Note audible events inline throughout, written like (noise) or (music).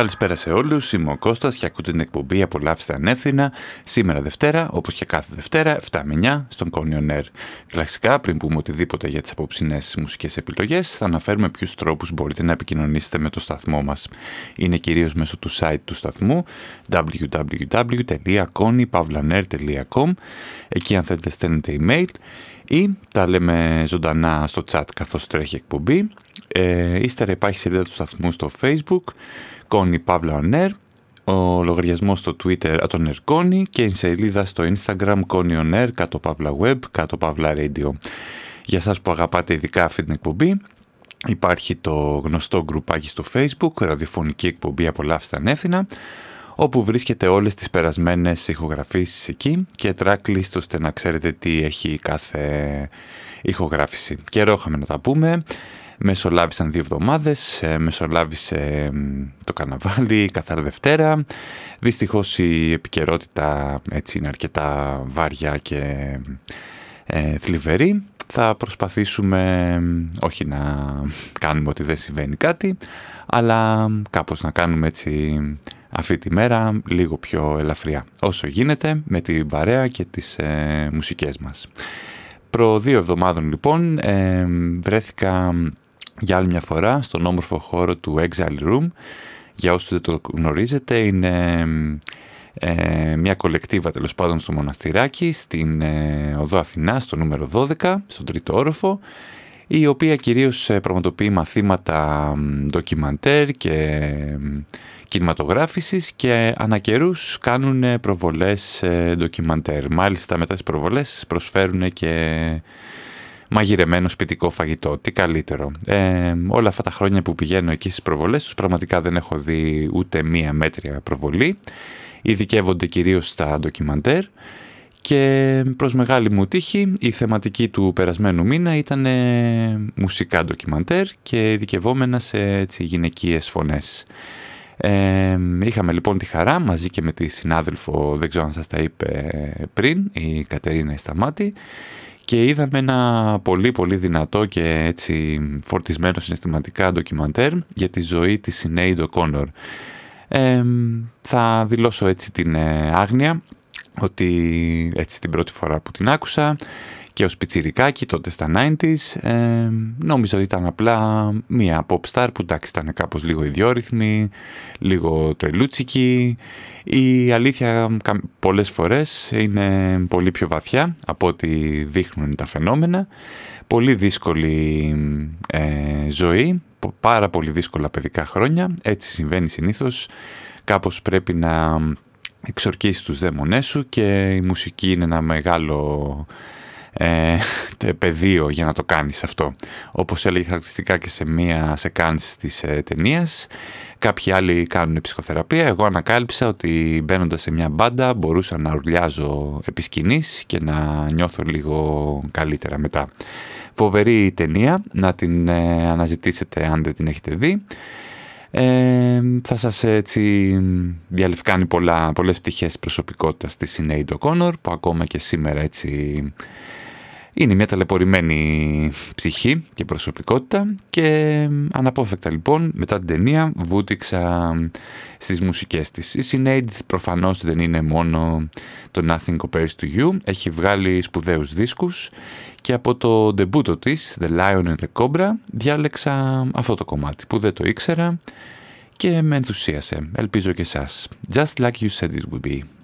Καλησπέρα σε όλους, είμαι ο Κώστας και ακούτε την εκπομπή «Απολαύστε ανεύθυνα» σήμερα Δευτέρα, όπως και κάθε Δευτέρα, 7 με 9, στον Κόνιον Air. Κλασικά, πριν πούμε οτιδήποτε για τις απόψινές μουσικές επιλογές, θα αναφέρουμε ποιους τρόπους μπορείτε να επικοινωνήσετε με το σταθμό μας. Είναι κυρίως μέσω του site του σταθμού www.konypavlaner.com Εκεί αν θέλετε στέλνετε email ή τα λέμε ζωντανά στο chat καθώς τρέχει εκπομπή. Ε, ύστερα υπάρχει σελίδα του σταθμού στο facebook, Κόνη Παύλα On ο λογαριασμός στο Twitter τον Ερκόνη και η σελίδα στο Instagram Κόνη On Air, κάτω Παύλα Web, κάτω Παύλα Radio. Για σας που αγαπάτε ειδικά αυτή την εκπομπή, υπάρχει το γνωστό γκρουπάκι στο Facebook, ραδιοφωνική εκπομπή Απολαύστα Ανεύθυνα, όπου βρίσκεται όλες τις περασμένες ηχογραφήσεις εκεί και tracklist ώστε να ξέρετε τι έχει κάθε ηχογράφηση. Καιρό είχαμε να τα πούμε. Μεσολάβησαν δύο εβδομάδες, ε, μεσολάβησε το καναβάλι, καθαρά Δευτέρα. Δυστυχώς η επικαιρότητα έτσι είναι αρκετά βάρια και ε, θλιβερή. Θα προσπαθήσουμε όχι να κάνουμε ότι δεν συμβαίνει κάτι, αλλά κάπως να κάνουμε έτσι αυτή τη μέρα λίγο πιο ελαφριά. Όσο γίνεται με την παρέα και τις ε, μουσικές μας. Προ δύο εβδομάδων λοιπόν ε, βρέθηκα για άλλη μια φορά στον όμορφο χώρο του Exile Room. Για όσους δεν το γνωρίζετε είναι ε, μια κολεκτίβα τέλος πάντων στο μοναστηράκι στην ε, Οδό Αθηνά στο νούμερο 12, στον τρίτο όροφο η οποία κυρίως ε, πραγματοποιεί μαθήματα ντοκιμαντέρ και κινηματογράφησης και ανά καιρούς κάνουν προβολές ντοκιμαντέρ. Μάλιστα μετά τις προβολές προσφέρουν και μαγειρεμένο σπιτικό φαγητό. Τι καλύτερο. Ε, όλα αυτά τα χρόνια που πηγαίνω εκεί στις προβολές τους πραγματικά δεν έχω δει ούτε μία μέτρια προβολή. Ειδικεύονται κυρίως στα ντοκιμαντέρ και προς μεγάλη μου τύχη η θεματική του περασμένου μήνα ήταν μουσικά ντοκιμαντέρ και ειδικευόμενα σε έτσι, γυναικείες φωνές. Ε, είχαμε λοιπόν τη χαρά μαζί και με τη συνάδελφο, δεν ξέρω αν σας τα είπε πριν, η Κατερίνα Σταμάτη, και είδαμε ένα πολύ πολύ δυνατό και έτσι φορτισμένο συναισθηματικά ντοκιμαντέρ για τη ζωή της Σινέιντο Κόνορ. Ε, θα δηλώσω έτσι την ε, άγνοια ότι έτσι την πρώτη φορά που την άκουσα και ως πιτσιρικάκι τότε στα 90s ε, νόμιζα ότι ήταν απλά μία pop star που εντάξει ήταν κάπως λίγο ιδιόρυθμη, λίγο τρελούτσικη. Η αλήθεια πολλές φορές είναι πολύ πιο βαθιά από ό,τι δείχνουν τα φαινόμενα. Πολύ δύσκολη ε, ζωή, πάρα πολύ δύσκολα παιδικά χρόνια, έτσι συμβαίνει συνήθως. Κάπως πρέπει να εξορκίσεις τους δαίμονές σου και η μουσική είναι ένα μεγάλο ε, πεδίο για να το κάνεις αυτό. Όπως έλεγε χαρακτηριστικά και σε μία σεκάνση της ε, ταινίας, κάποιοι άλλοι κάνουν ψυχοθεραπεία. Εγώ ανακάλυψα ότι μπαίνοντας σε μια μπάντα μπορούσα να ουρλιάζω επί σκηνής και να νιώθω λίγο καλύτερα μετά. Φοβερή ταινία, να την ε, αναζητήσετε αν δεν την έχετε δει. Ε, θα σας έτσι διαλευκάνει πολλά, πολλές πτυχές προσωπικότητας της Sinead O'Connor που ακόμα και σήμερα έτσι είναι μια ταλαιπωρημένη ψυχή και προσωπικότητα και αναπόφευκτα λοιπόν μετά την ταινία βούτυξα στις μουσικές της. Η Sinead προφανώς δεν είναι μόνο το Nothing Compares to You, έχει βγάλει σπουδαίους δίσκους και από το ντεμπούτο της, The Lion and the Cobra, διάλεξα αυτό το κομμάτι που δεν το ήξερα και με ενθουσίασε. Ελπίζω και εσάς. Just like you said it would be.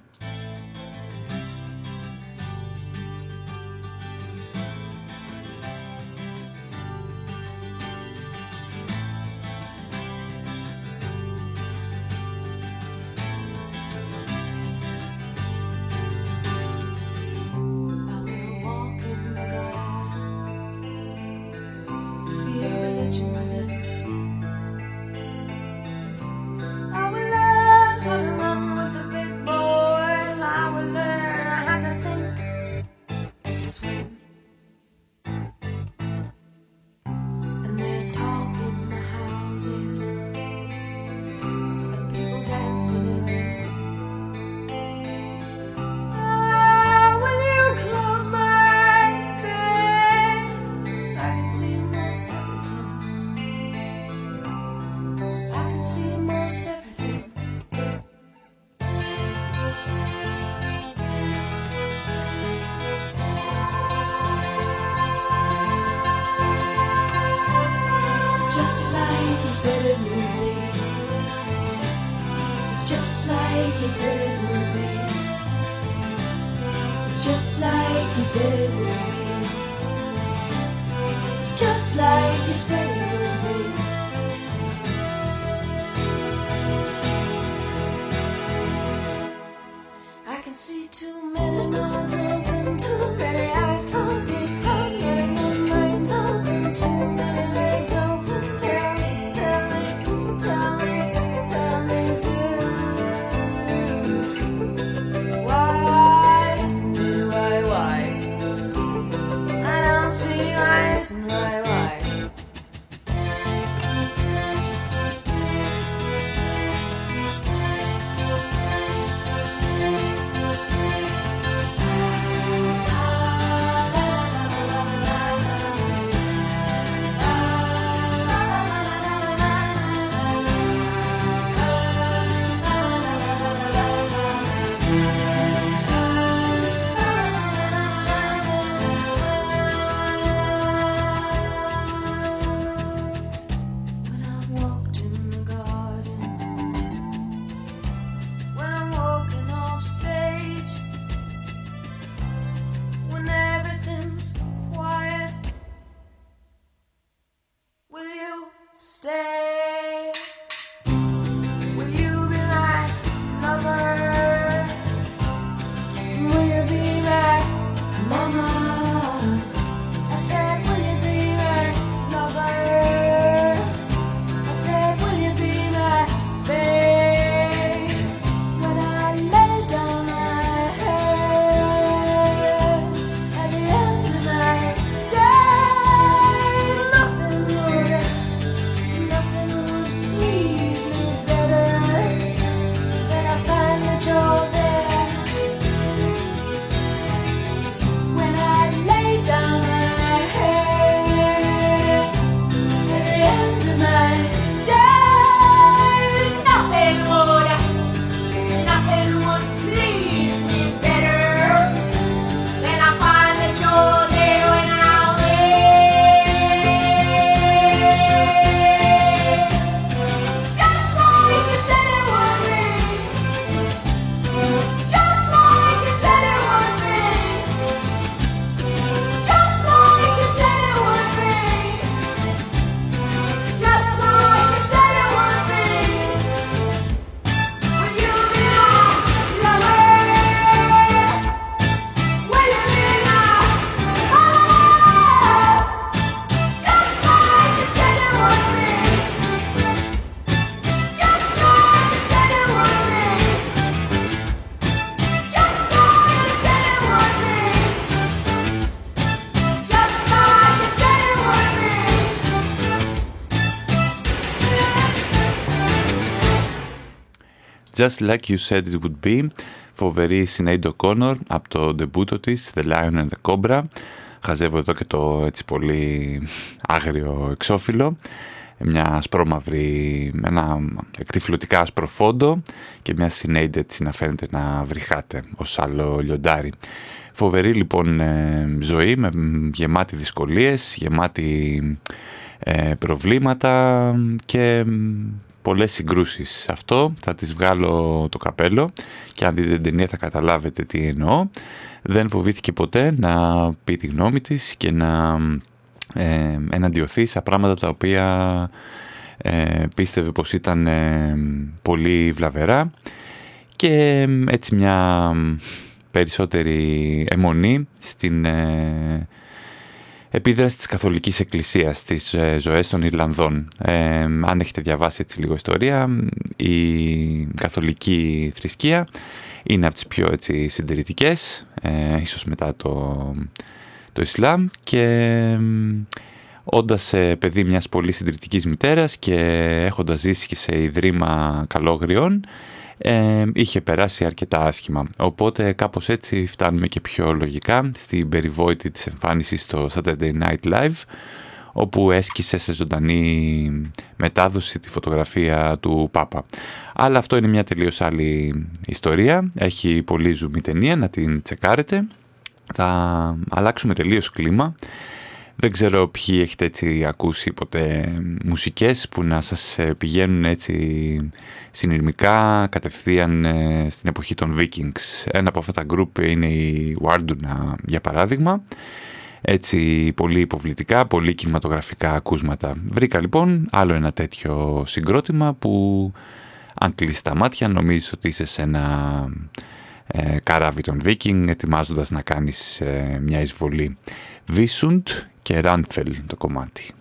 Just Like You Said It Would Be, φοβερή Sinead O'Connor από το ντεμπούτο της The Lion and the Cobra. Χαζεύω εδώ και το έτσι πολύ άγριο εξώφυλλο. Μια σπρώμαυρη, με ένα εκτιφλωτικά άσπρο φόντο και μια Sinead έτσι να φαίνεται να βρυχάται ως άλλο λιοντάρι. Φοβερή λοιπόν ε, ζωή με γεμάτη δυσκολίες, γεμάτη ε, προβλήματα και πολλές συγκρούσεις. Αυτό θα τις βγάλω το καπέλο και αν δείτε την ταινία θα καταλάβετε τι εννοώ. Δεν φοβήθηκε ποτέ να πει τη γνώμη της και να ε, εναντιωθεί σε πράγματα τα οποία ε, πίστευε πως ήταν ε, πολύ βλαβερά και έτσι μια περισσότερη αιμονή στην ε, επίδραση της Καθολικής Εκκλησίας στις ε, ζωές των Ιρλανδών. Ε, αν έχετε διαβάσει έτσι λίγο ιστορία, η καθολική θρησκεία είναι από τις πιο έτσι, συντηρητικές, ε, ίσως μετά το, το Ισλάμ και όντας ε, παιδί μιας πολύ συντηρητικής μητέρας και έχοντας ζήσει και σε ιδρύμα καλόγριων, ε, είχε περάσει αρκετά άσχημα. Οπότε κάπως έτσι φτάνουμε και πιο λογικά στην περιβόητη της εμφάνισης στο Saturday Night Live όπου έσκησε σε ζωντανή μετάδοση τη φωτογραφία του Πάπα. Αλλά αυτό είναι μια τελείως άλλη ιστορία. Έχει πολύ ζουμί ταινία, να την τσεκάρετε. Θα αλλάξουμε τελείως κλίμα Δεν ξέρω ποιοι έχετε έτσι ακούσει ποτέ μουσικές που να σας ε, πηγαίνουν έτσι συνειρμικά κατευθείαν ε, στην εποχή των Vikings. Ένα από αυτά τα γκρουπ είναι η Warduna για παράδειγμα. Έτσι πολύ υποβλητικά, πολύ κινηματογραφικά ακούσματα. Βρήκα λοιπόν άλλο ένα τέτοιο συγκρότημα που αν κλείσεις τα μάτια νομίζεις ότι είσαι σε ένα ε, καράβι των Viking ετοιμάζοντας να κάνεις ε, μια εισβολή. Βίσουντ και Ράνφελ το κομμάτι.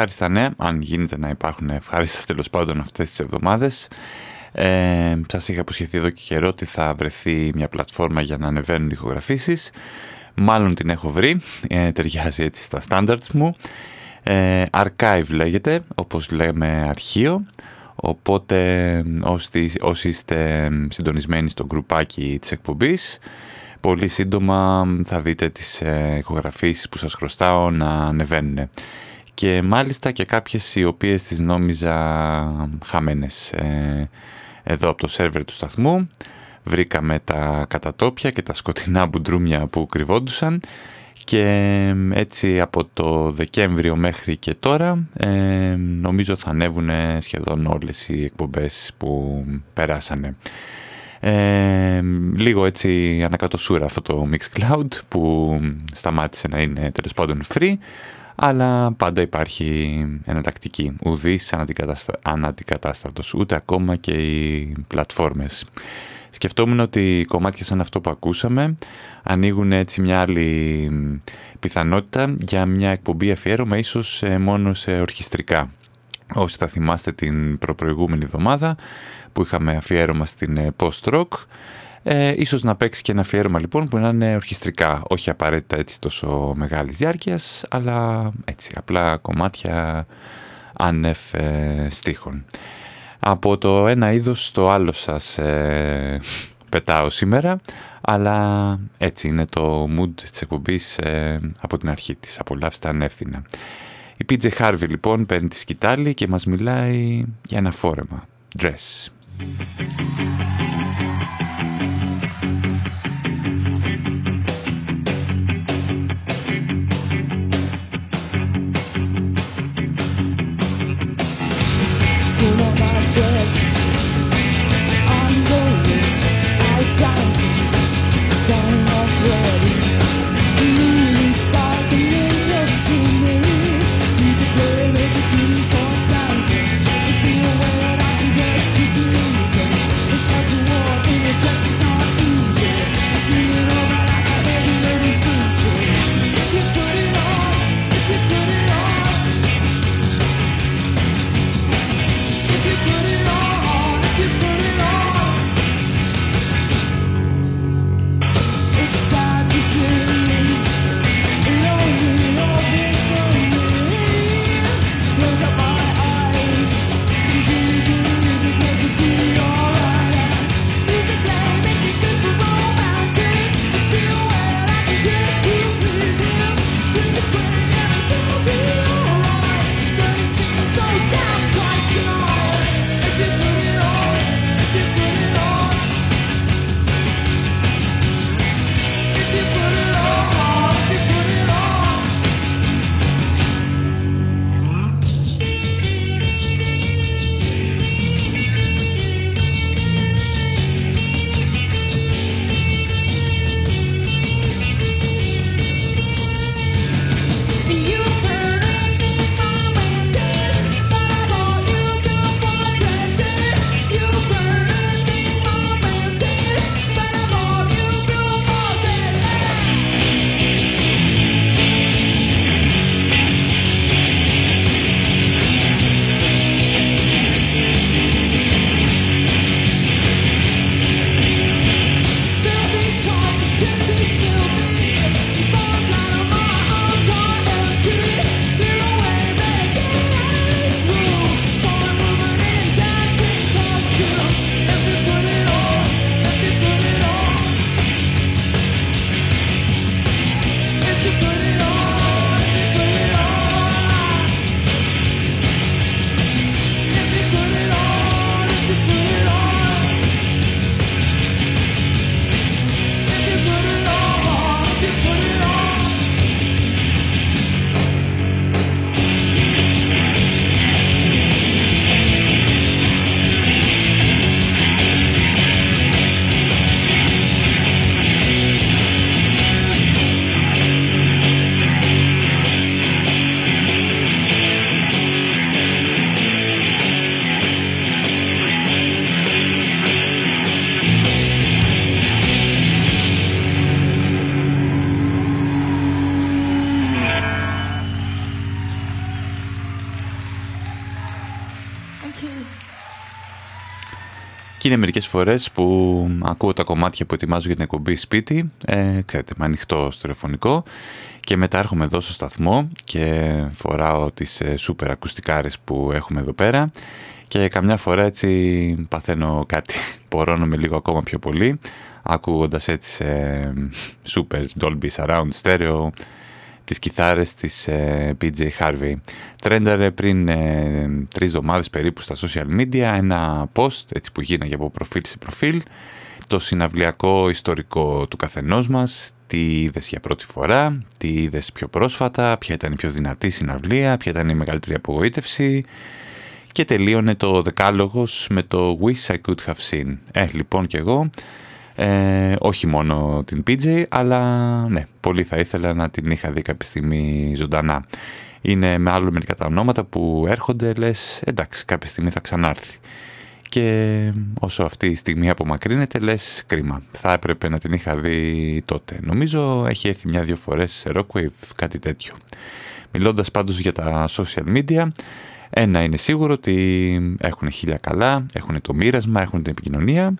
Ευχάριστα νέα, αν γίνεται να υπάρχουν ευχάριστα τέλος πάντων αυτές τις εβδομάδες, ε, σας είχα αποσχεθεί εδώ και καιρό ότι θα βρεθεί μια πλατφόρμα για να ανεβαίνουν ηχογραφήσεις. Μάλλον την έχω βρει, ε, ταιριάζει έτσι στα standards μου. Ε, archive λέγεται, όπως λέμε αρχείο. Οπότε όσοι, όσοι είστε συντονισμένοι στο γκρουπάκι της εκπομπής, πολύ σύντομα θα δείτε τις ε, που σας χρωστάω να ανεβαίνουν. Και μάλιστα και κάποιες οι οποίες τις νόμιζα χαμένες. Ε, εδώ από το σερβερ του σταθμού βρήκαμε τα κατατόπια και τα σκοτεινά μπουντρούμια που κρυβόντουσαν και έτσι από το Δεκέμβριο μέχρι και τώρα ε, νομίζω θα ανέβουν σχεδόν όλες οι εκπομπές που περάσανε. Ε, λίγο έτσι ανακατοσούρα αυτό το Mixcloud που σταμάτησε να είναι τέλος πάντων free αλλά πάντα υπάρχει εναλλακτική. Ουδής αναντικατάστατος, ούτε ακόμα και οι πλατφόρμες. Σκεφτόμουν ότι κομμάτια σαν αυτό που ακούσαμε ανοίγουν έτσι μια άλλη πιθανότητα για μια εκπομπή αφιέρωμα ίσως ε, μόνο σε ορχιστρικά. Όσοι θα θυμάστε την προπροηγούμενη εβδομάδα που είχαμε αφιέρωμα στην ε, post-rock, ε, ίσως να παίξει και ένα αφιέρωμα λοιπόν που να είναι ορχιστρικά, όχι απαραίτητα έτσι τόσο μεγάλης διάρκειας, αλλά έτσι απλά κομμάτια άνευ ε, στίχων. Από το ένα είδος στο άλλο σας ε, πετάω σήμερα, αλλά έτσι είναι το mood της εκπομπής ε, από την αρχή της. Απολαύστε ανεύθυνα. Η PJ Harvey λοιπόν παίρνει τη σκητάλη και μας μιλάει για ένα φόρεμα. Dress. Είναι μερικές φορές που ακούω τα κομμάτια που ετοιμάζω για την εκπομπή σπίτι, ε, ξέρετε, με ανοιχτό στο τηλεφωνικό και μετά έρχομαι εδώ στο σταθμό και φοράω τις ε, σούπερ ακουστικάρες που έχουμε εδώ πέρα. Και καμιά φορά έτσι παθαίνω κάτι, (laughs) πορώνομαι λίγο ακόμα πιο πολύ ακούγοντας έτσι σε super Dolby Surround Stereo τις κιθάρες της ε, PJ Harvey. Τρένταρε πριν ε, τρεις εβδομάδες περίπου στα social media ένα post έτσι που γίναγε από προφίλ σε προφίλ το συναυλιακό ιστορικό του καθενός μας, τι είδες για πρώτη φορά, τι είδες πιο πρόσφατα, ποια ήταν η πιο δυνατή συναυλία, ποια ήταν η μεγαλύτερη απογοήτευση και τελείωνε το δεκάλογος με το Wish I Could Have Seen. Ε, λοιπόν και εγώ ε, όχι μόνο την PJ, αλλά ναι, πολύ θα ήθελα να την είχα δει κάποια στιγμή ζωντανά. Είναι με άλλο μερικά τα ονόματα που έρχονται, λες εντάξει κάποια στιγμή θα ξανάρθει. Και όσο αυτή η στιγμή απομακρύνεται, λες κρίμα. Θα έπρεπε να την είχα δει τότε. Νομίζω έχει έρθει μια-δυο φορές σε Rockwave, κάτι τέτοιο. Μιλώντας πάντως για τα social media, ένα είναι σίγουρο ότι έχουν χίλια καλά, έχουν το μοίρασμα, έχουν την επικοινωνία,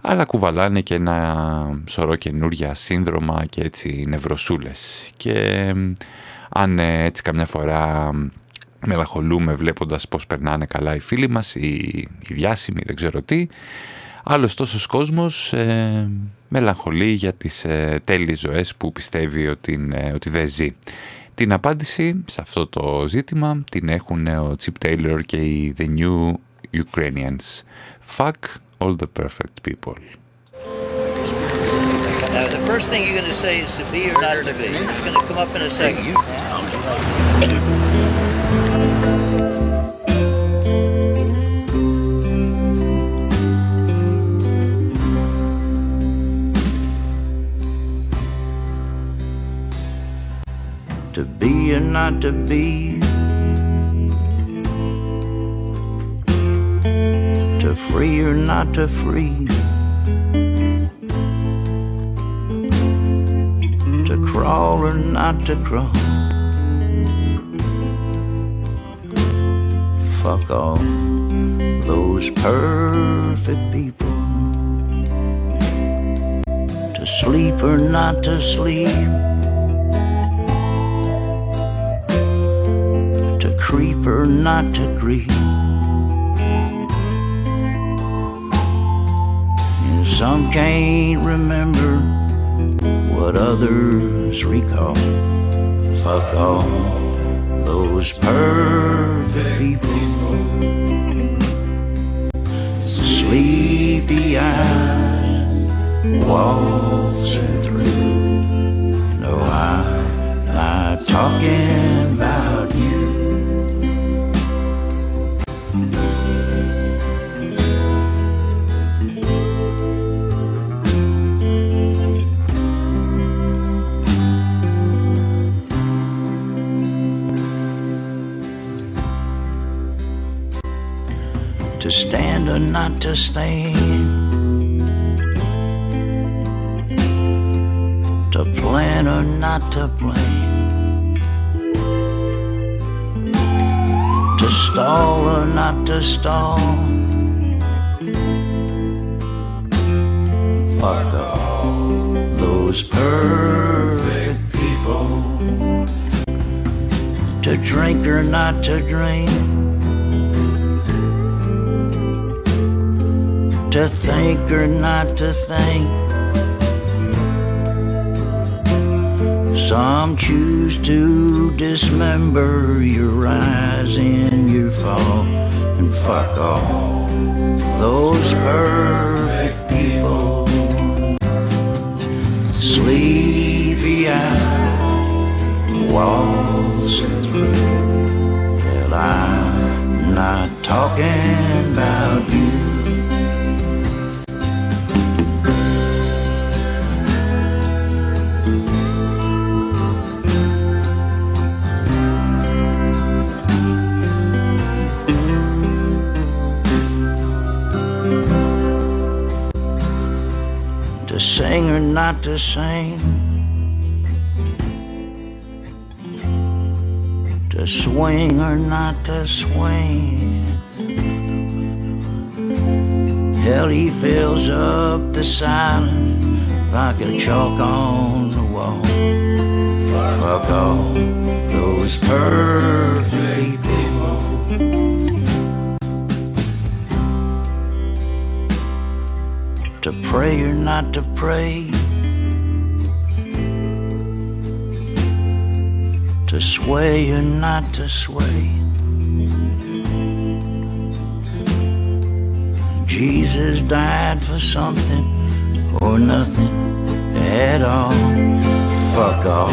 αλλά κουβαλάνε και ένα σωρό καινούρια σύνδρομα και έτσι νευροσούλες. Και αν ε, έτσι καμιά φορά μελαγχολούμε βλέποντας πώς περνάνε καλά οι φίλοι μας, οι, οι διάσημοι, δεν ξέρω τι, άλλος τόσος κόσμος ε, μελαγχολεί για τις ε, τέλειες ζωές που πιστεύει ότι, ε, ότι δεν ζει. Την απάντηση σε αυτό το ζήτημα την έχουν ο Chip Taylor και οι The New Ukrainians. Fuck all the perfect people. Now, the first thing you're going to say is to be or not to be. It's going to come up in a second. To be or not to be. To free or not to free. To crawl or not to crawl. Fuck all those perfect people. To sleep or not to sleep. To creep or not to creep. And some can't remember what others recall. Fuck all those perfect people. Sleepy eyes waltzing through. No, I'm not talking about stand or not to stand. To plan or not to plan. To stall or not to stall. Fuck all those perfect people. To drink or not to drink. To think or not to think. Some choose to dismember your rise and your fall and fuck all those perfect people. Sleepy eyes waltzing through. Well, I'm not talking about you. Not to sing, to swing or not to swing. Hell, he fills up the silence like a chalk on the wall. Fuck all those perfect people. To pray or not to pray. To sway or not to sway. Jesus died for something or nothing at all. Fuck all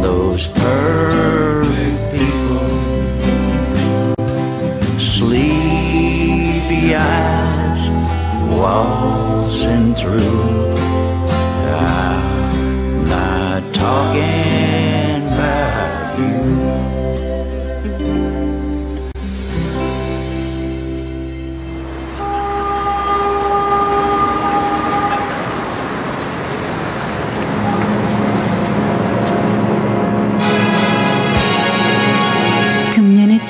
those perfect people. Sleepy eyes waltzing through. I'm not talking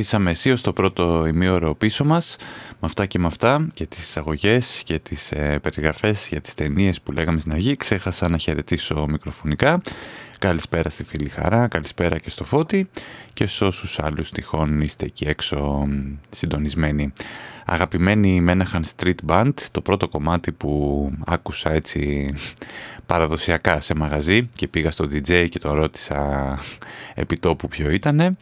Αφήσαμε εσύ το πρώτο ημίωρο πίσω μας με αυτά και με αυτά και τις εισαγωγές και τις ε, περιγραφές για τις ταινίες που λέγαμε στην αρχή. Ξέχασα να χαιρετήσω μικροφωνικά. Καλησπέρα στη φίλη Χαρά, καλησπέρα και στο Φώτη και σε όσους άλλους τυχόν είστε εκεί έξω συντονισμένοι. Αγαπημένη Menahan Street Band, το πρώτο κομμάτι που άκουσα έτσι παραδοσιακά σε μαγαζί και πήγα στο DJ και το ρώτησα επί τόπου ποιο ήτανε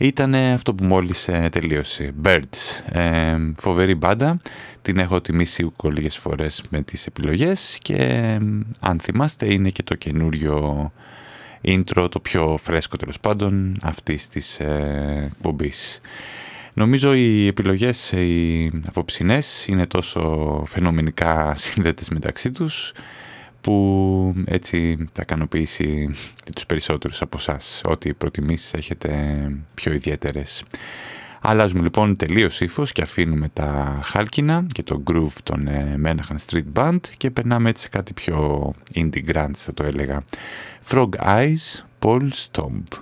ήταν αυτό που μόλις ε, τελείωσε. Birds. Ε, φοβερή μπάντα. Την έχω τιμήσει ούκο λίγες φορές με τις επιλογές και ε, αν θυμάστε είναι και το καινούριο intro, το πιο φρέσκο τέλος πάντων αυτής της ε, εκπομπής. Νομίζω οι επιλογές οι απόψινές είναι τόσο φαινομενικά σύνδετες μεταξύ τους που έτσι θα ικανοποιήσει τους περισσότερους από εσάς ό,τι προτιμήσεις έχετε πιο ιδιαίτερες. Αλλάζουμε λοιπόν τελείως ύφος και αφήνουμε τα χάλκινα και το groove των ε, Menahan Street Band και περνάμε έτσι σε κάτι πιο indie grunge θα το έλεγα. Frog Eyes, Paul Stomp.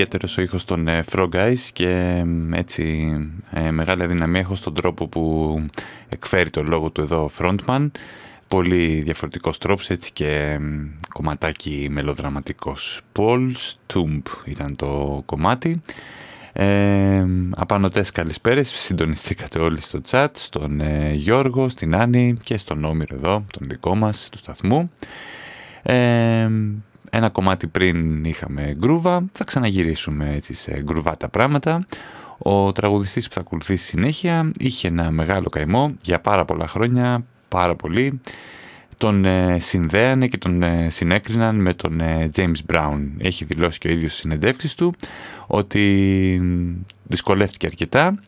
Ιδιαίτερος ο ήχος των ε, Frog Eyes και έτσι ε, μεγάλη αδυναμία έχω στον τρόπο που εκφέρει το λόγο του εδώ frontman. Πολύ διαφορετικός τρόπος έτσι και κομματάκι μελοδραματικός. Paul Stump ήταν το κομμάτι. Ε, απανωτές καλησπέρες, συντονιστήκατε όλοι στο chat, στον ε, Γιώργο, στην Άννη και στον Όμηρο εδώ, τον δικό μας, του σταθμού. Ε, ένα κομμάτι πριν είχαμε γκρούβα, θα ξαναγυρίσουμε έτσι σε γκρουβάτα πράγματα. Ο τραγουδιστής που θα ακολουθήσει συνέχεια είχε ένα μεγάλο καημό για πάρα πολλά χρόνια, πάρα πολύ. Τον ε, συνδέανε και τον ε, συνέκριναν με τον ε, James Brown. Έχει δηλώσει και ο ίδιος στις συνεντεύξεις του ότι δυσκολεύτηκε αρκετά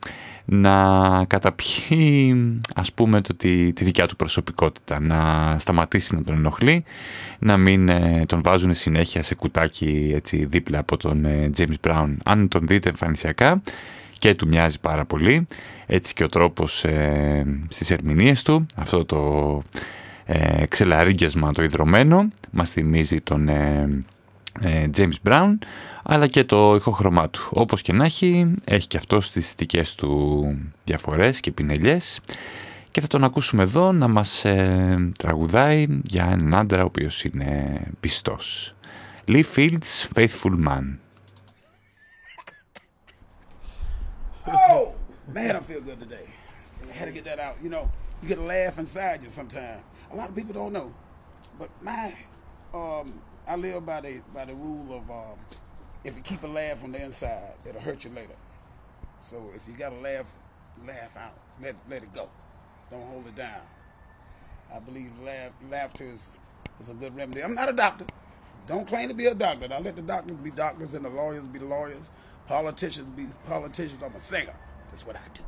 να καταπιεί ας πούμε το, τη, τη δικιά του προσωπικότητα, να σταματήσει να τον ενοχλεί, να μην ε, τον βάζουν συνέχεια σε κουτάκι έτσι, δίπλα από τον ε, James Brown. Αν τον δείτε εμφανισιακά και του μοιάζει πάρα πολύ, έτσι και ο τρόπος ε, στις ερμηνείες του, αυτό το ε, ξελαρίγκιασμα το ιδρωμένο, μας θυμίζει τον ε, James Brown, αλλά και το ηχοχρωμά του. Όπως και να έχει, έχει και αυτό τις δικές του διαφορές και πινελιές και θα τον ακούσουμε εδώ να μας ε, τραγουδάει για έναν άντρα ο οποίος είναι πιστός. Lee Fields, Faithful Man. Oh, man, I feel good today. I had to get that out. You know, you get a laugh inside you sometimes. A lot of people don't know, but my, um, I live by the by the rule of um, if you keep a laugh on the inside, it'll hurt you later. So if you got to laugh, laugh out. Let let it go. Don't hold it down. I believe laugh, laughter is is a good remedy. I'm not a doctor. Don't claim to be a doctor. I let the doctors be doctors and the lawyers be lawyers. Politicians be politicians. I'm a singer. That's what I do.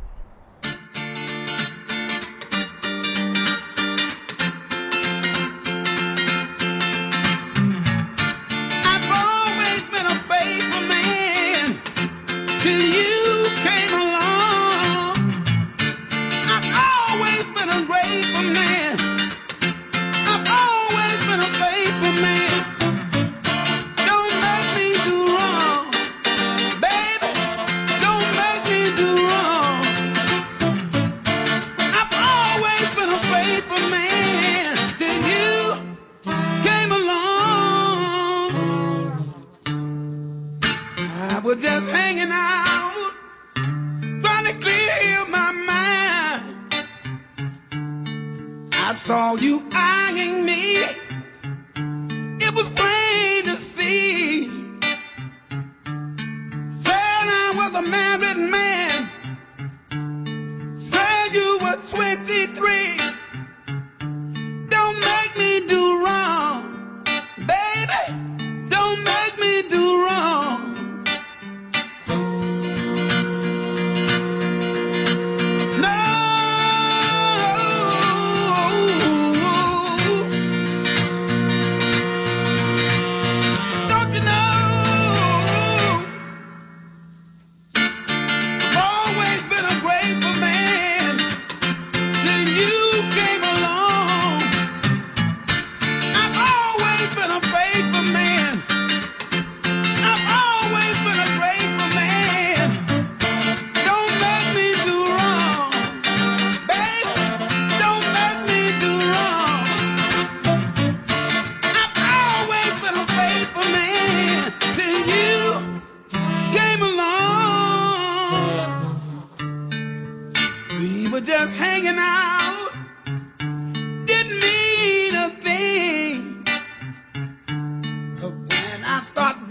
Start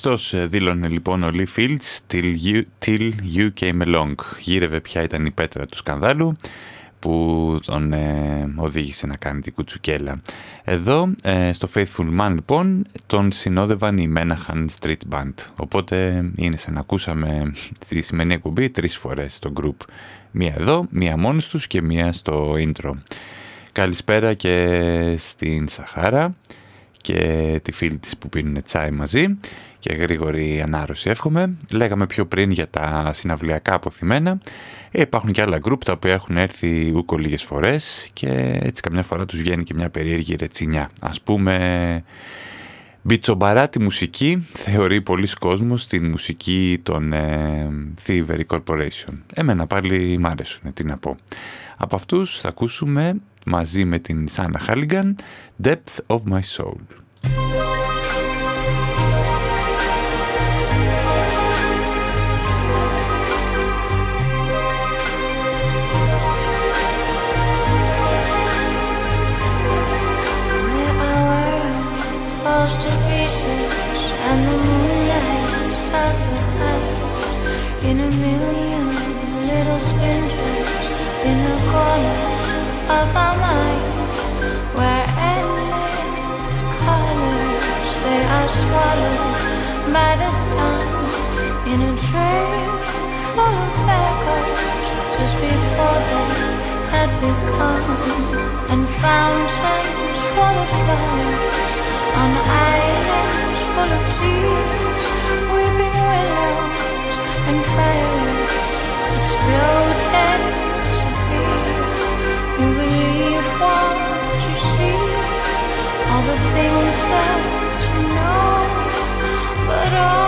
Πιστός ε, δήλωνε λοιπόν ο Lee Fields till you, till you came along. Γύρευε ποια ήταν η πέτρα του σκανδάλου που τον ε, οδήγησε να κάνει την κουτσουκέλα. Εδώ, ε, στο Faithful Man, λοιπόν, τον συνόδευαν οι Menahan Street Band. Οπότε είναι σαν να ακούσαμε τη σημερινή εκπομπή τρεις φορές στο group. Μία εδώ, μία μόνος τους και μία στο intro. Καλησπέρα και στην Σαχάρα και τη φίλη της που πίνουν τσάι μαζί και γρήγορη ανάρρωση εύχομαι. Λέγαμε πιο πριν για τα συναυλιακά αποθυμένα. Ε, υπάρχουν και άλλα γκρουπ τα οποία έχουν έρθει ούκο λίγες φορές και έτσι καμιά φορά τους βγαίνει και μια περίεργη ρετσινιά. Ας πούμε μπιτσομπαρά τη μουσική θεωρεί πολλοί κόσμος την μουσική των ε, Thievery Corporation. Εμένα πάλι μ' άρεσουν, τι να πω. Από αυτούς θα ακούσουμε μαζί με την Σάνα Χάλιγκαν Depth of My Soul. Of our mind, where endless colors they are swallowed by the sun in a train full of echoes just before they had become and fountains full of flowers on islands full of trees weeping willows and explode the things that you know but all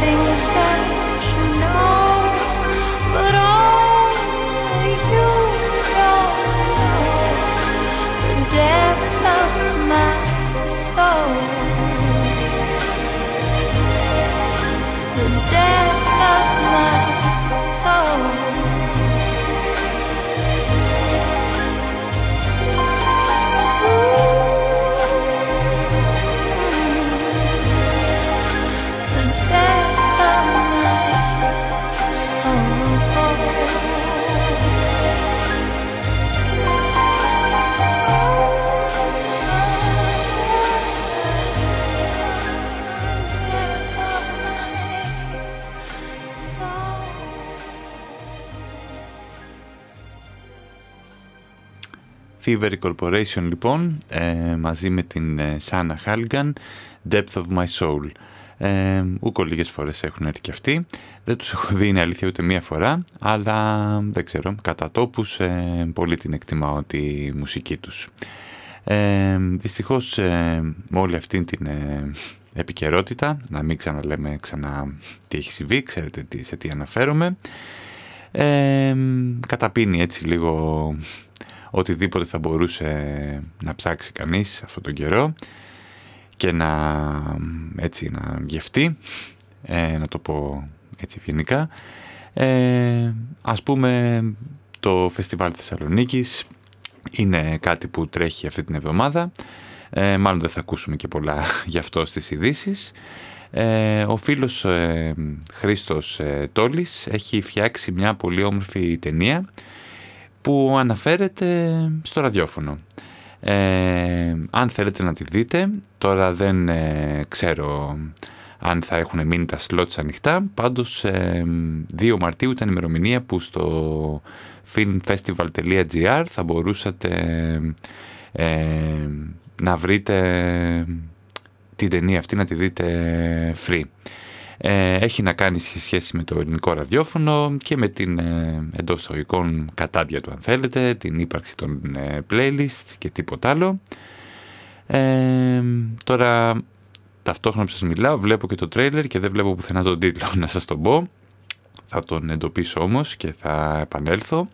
things that Thievery Corporation λοιπόν, ε, μαζί με την ε, Sana Halligan, Depth of My Soul. Ε, ούκο λίγες φορές έχουν έρθει και αυτοί. Δεν τους έχω δει, είναι αλήθεια, ούτε μία φορά, αλλά δεν ξέρω, κατά τόπους ε, πολύ την εκτιμάω τη μουσική τους. Ε, δυστυχώς ε, με όλη αυτή την ε, επικαιρότητα, να μην ξαναλέμε ξανά τι έχει συμβεί, ξέρετε τι, σε τι αναφέρομαι, ε, καταπίνει έτσι λίγο οτιδήποτε θα μπορούσε να ψάξει κανείς αυτόν τον καιρό και να, έτσι, να γευτεί, ε, να το πω έτσι ευγενικά. Ε, ας πούμε το Φεστιβάλ Θεσσαλονίκης είναι κάτι που τρέχει αυτή την εβδομάδα. Ε, μάλλον δεν θα ακούσουμε και πολλά (laughs) γι' αυτό στις ειδήσεις. Ε, ο φίλος ε, Χρήστος ε, Τόλης έχει φτιάξει μια πολύ όμορφη ταινία που αναφέρεται στο ραδιόφωνο. Ε, αν θέλετε να τη δείτε, τώρα δεν ε, ξέρω αν θα έχουν μείνει τα σλότς ανοιχτά, πάντως 2 Μαρτίου ήταν η ημερομηνία που στο filmfestival.gr θα μπορούσατε να βρείτε την ταινία αυτή, να τη δείτε free. Ε, έχει να κάνει σε σχέση με το ελληνικό ραδιόφωνο και με την ε, εντός εισαγωγικών κατάδια του αν θέλετε, την ύπαρξη των ε, playlist και τίποτα άλλο. Ε, τώρα ταυτόχρονα που σας μιλάω βλέπω και το τρέιλερ και δεν βλέπω πουθενά τον τίτλο (laughs) να σας τον πω. Θα τον εντοπίσω όμως και θα επανέλθω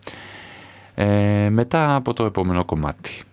ε, μετά από το επόμενο κομμάτι.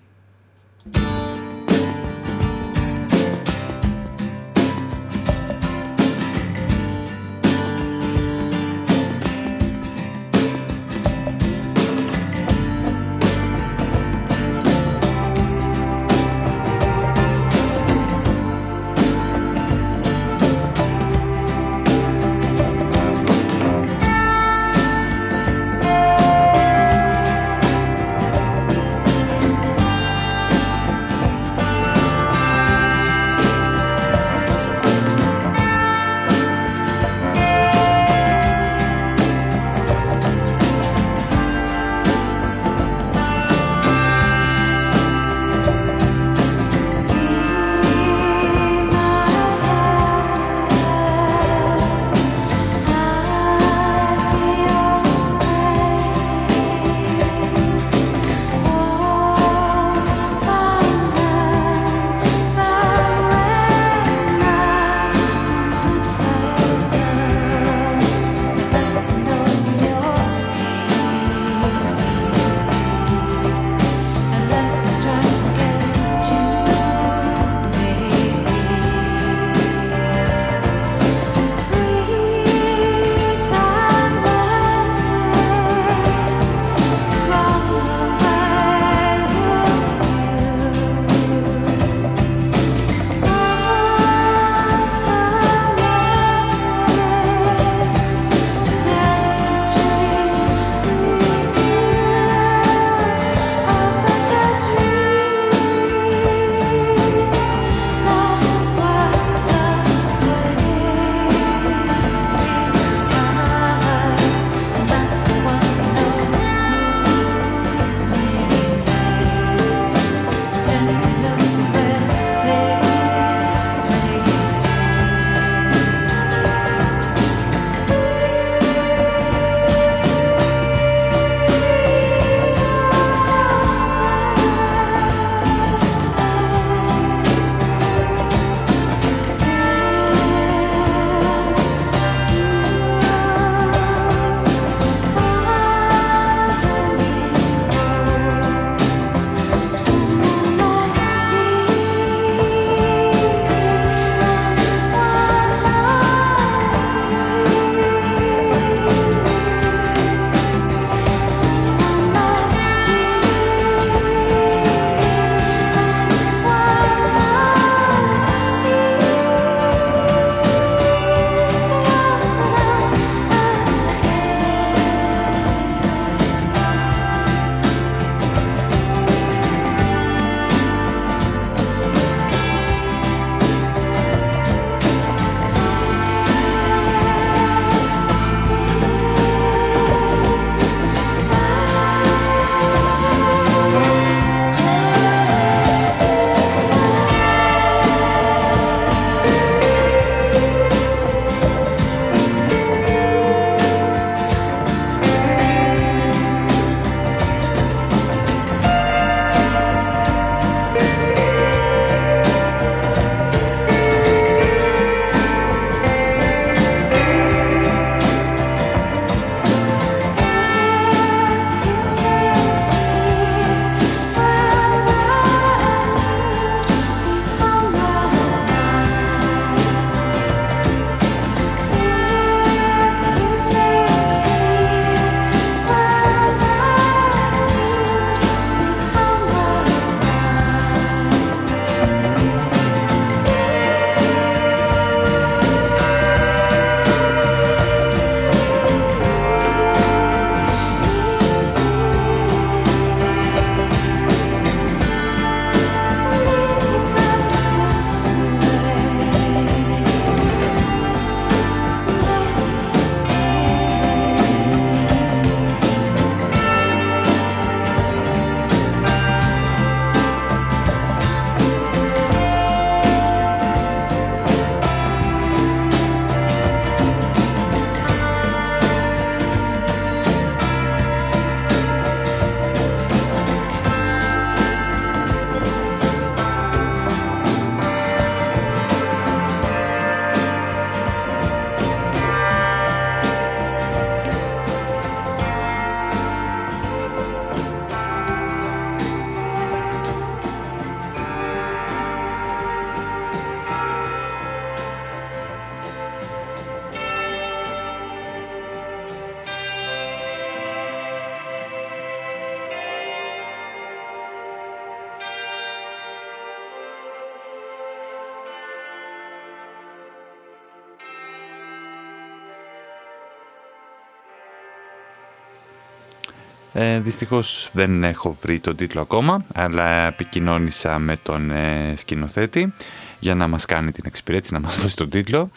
Ε, δυστυχώς δεν έχω βρει τον τίτλο ακόμα, αλλά επικοινώνησα με τον ε, σκηνοθέτη για να μας κάνει την εξυπηρέτηση, να μας δώσει τον τίτλο.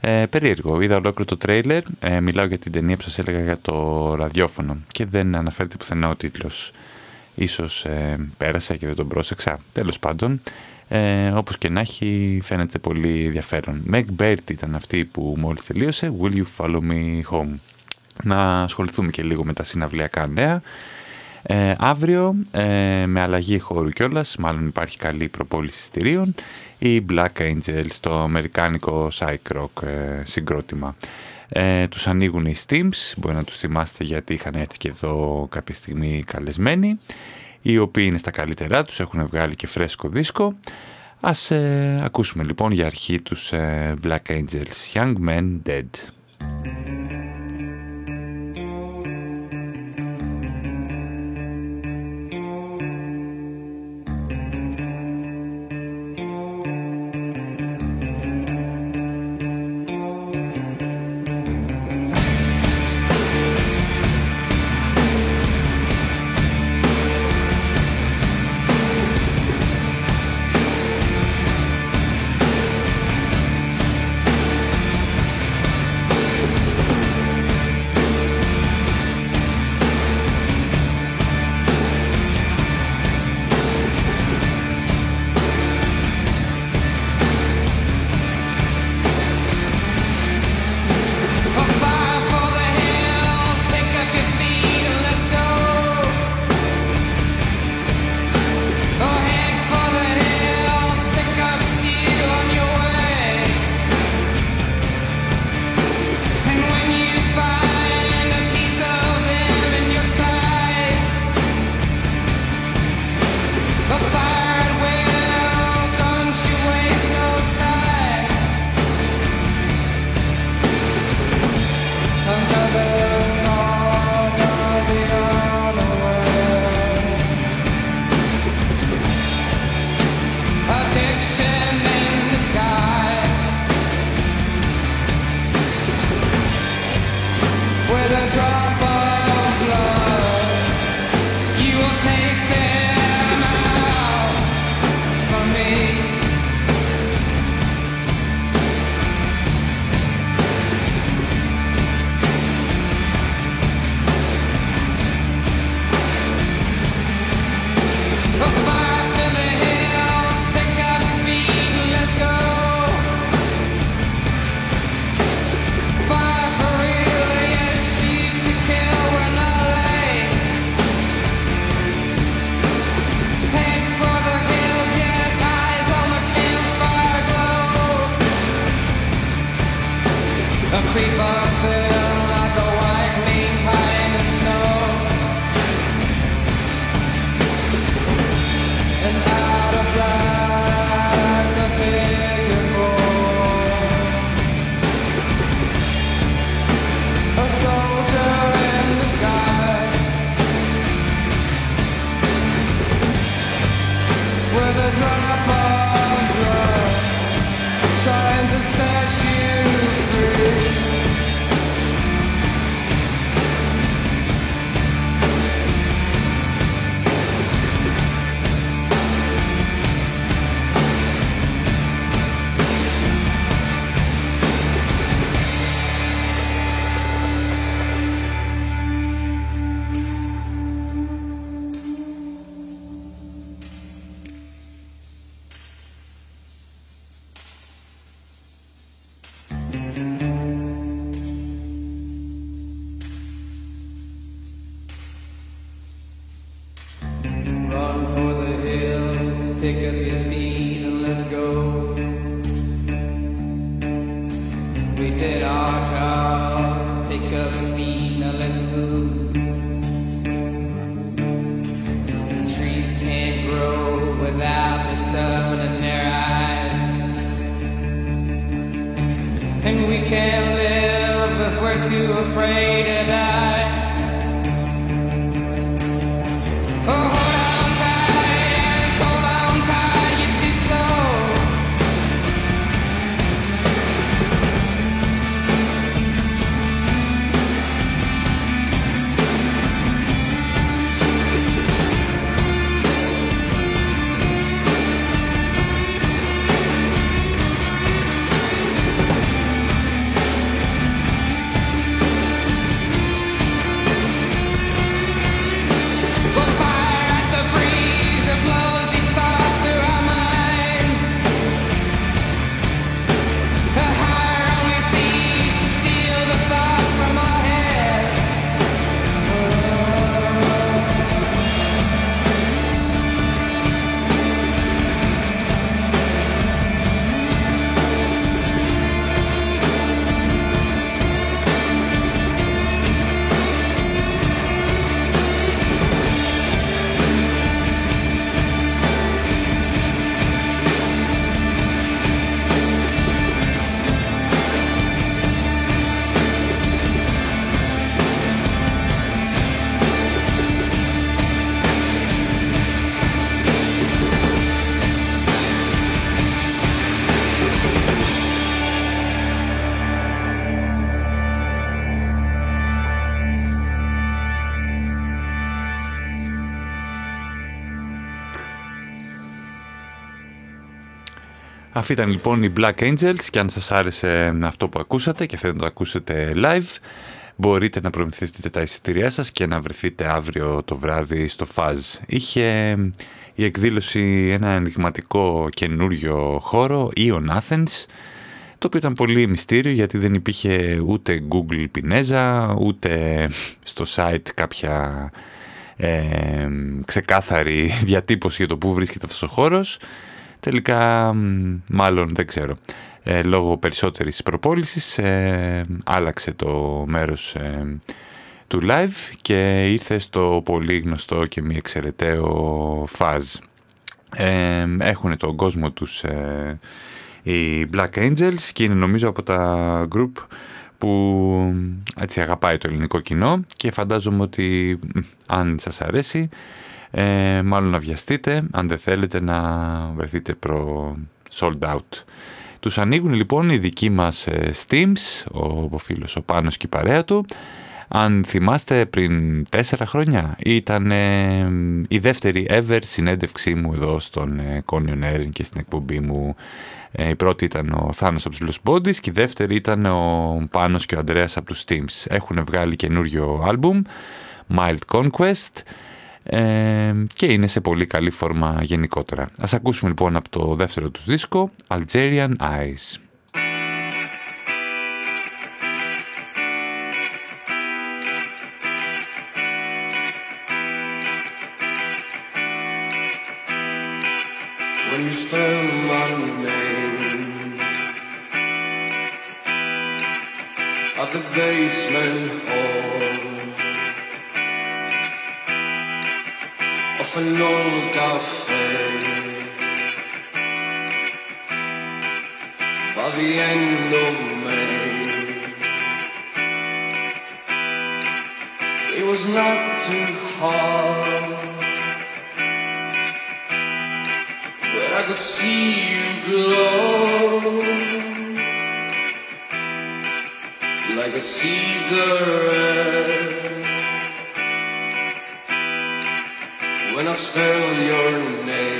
Ε, περίεργο, είδα ολόκληρο το τρέιλερ, ε, μιλάω για την ταινία που σας έλεγα για το ραδιόφωνο και δεν αναφέρεται πουθενά ο τίτλος. Ίσως ε, πέρασα και δεν τον πρόσεξα. Τέλος πάντων, ε, όπως και να έχει φαίνεται πολύ ενδιαφέρον. Meg Bert ήταν αυτή που μόλις τελείωσε, Will You Follow Me Home; Να ασχοληθούμε και λίγο με τα συναυλιακά νέα. Ε, αύριο, ε, με αλλαγή χώρου κιόλας, μάλλον υπάρχει καλή προπόληση εισιτηρίων, η Black Angels, το αμερικάνικο psych rock ε, συγκρότημα. Ε, τους ανοίγουν οι Steams, μπορεί να τους θυμάστε γιατί είχαν έρθει και εδώ κάποια στιγμή καλεσμένοι, οι οποίοι είναι στα καλύτερά τους, έχουν βγάλει και φρέσκο δίσκο. Ας ε, ακούσουμε λοιπόν για αρχή τους ε, Black Angels, Young Men Dead. bitter arches, thick as stainless glue. The trees can't grow without the sun in their eyes, and we can't. Αυτή ήταν λοιπόν η Black Angels και αν σας άρεσε αυτό που ακούσατε και θέλετε να το ακούσετε live μπορείτε να προμηθευτείτε τα εισιτήριά σας και να βρεθείτε αύριο το βράδυ στο Fuzz. Είχε η εκδήλωση ένα ενηγματικό καινούριο χώρο, Ion Athens, το οποίο ήταν πολύ μυστήριο γιατί δεν υπήρχε ούτε Google Πινέζα, ούτε στο site κάποια ε, ξεκάθαρη (laughs) διατύπωση για το που βρίσκεται αυτός ο χώρος. Τελικά, μάλλον δεν ξέρω, ε, λόγω περισσότερης προπόλησης ε, άλλαξε το μέρος ε, του live και ήρθε στο πολύ γνωστό και μη εξαιρεταίο φάζ. Ε, έχουν τον κόσμο τους οι Black Angels και είναι νομίζω από τα group που έτσι αγαπάει το ελληνικό κοινό και φαντάζομαι ότι αν σας αρέσει ε, μάλλον να βιαστείτε αν δεν θέλετε να βρεθείτε προ sold out. Τους ανοίγουν λοιπόν οι δικοί μας ε, Steams, ο, ο φίλος ο Πάνος και η παρέα του. Αν θυμάστε πριν τέσσερα χρόνια ήταν ε, η δεύτερη ever συνέντευξή μου εδώ στον ε, Air και στην εκπομπή μου. Ε, η πρώτη ήταν ο Θάνος από τους Lost Bodies και η δεύτερη ήταν ο Πάνος και ο Ανδρέας από τους Steams. Έχουν βγάλει καινούριο άλμπουμ, Mild Conquest και είναι σε πολύ καλή φόρμα γενικότερα. Ας ακούσουμε λοιπόν από το δεύτερο τους δίσκο Algerian Eyes. When you spell my name At the basement hall old cafe. By the end of May, it was not too hard, but I could see you glow like a cigarette. Spell your name.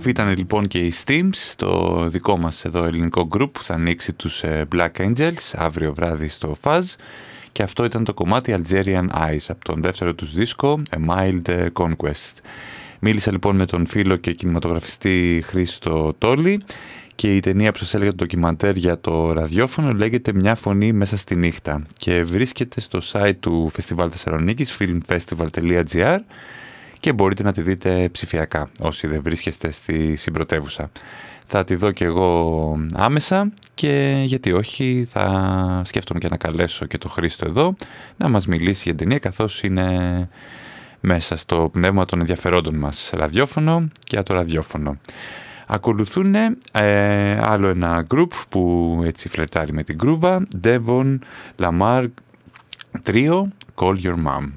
Αυτή ήταν λοιπόν και η Steams, το δικό μας εδώ ελληνικό group που θα ανοίξει τους ε, Black Angels αύριο βράδυ στο Fuzz και αυτό ήταν το κομμάτι Algerian Eyes από τον δεύτερο τους δίσκο A Mild Conquest. Μίλησα λοιπόν με τον φίλο και κινηματογραφιστή Χρήστο Τόλη και η ταινία που σας έλεγα το ντοκιμαντέρ για το ραδιόφωνο λέγεται «Μια φωνή μέσα στη νύχτα» και βρίσκεται στο site του Φεστιβάλ Θεσσαλονίκης filmfestival.gr και μπορείτε να τη δείτε ψηφιακά όσοι δεν βρίσκεστε στη συμπρωτεύουσα. Θα τη δω και εγώ άμεσα και γιατί όχι θα σκέφτομαι και να καλέσω και το Χρήστο εδώ να μας μιλήσει για την ταινία καθώς είναι μέσα στο πνεύμα των ενδιαφερόντων μας ραδιόφωνο και για το ραδιόφωνο. Ακολουθούν ε, άλλο ένα group που έτσι φλερτάρει με την κρούβα, Devon Lamar Trio, Call Your Mom.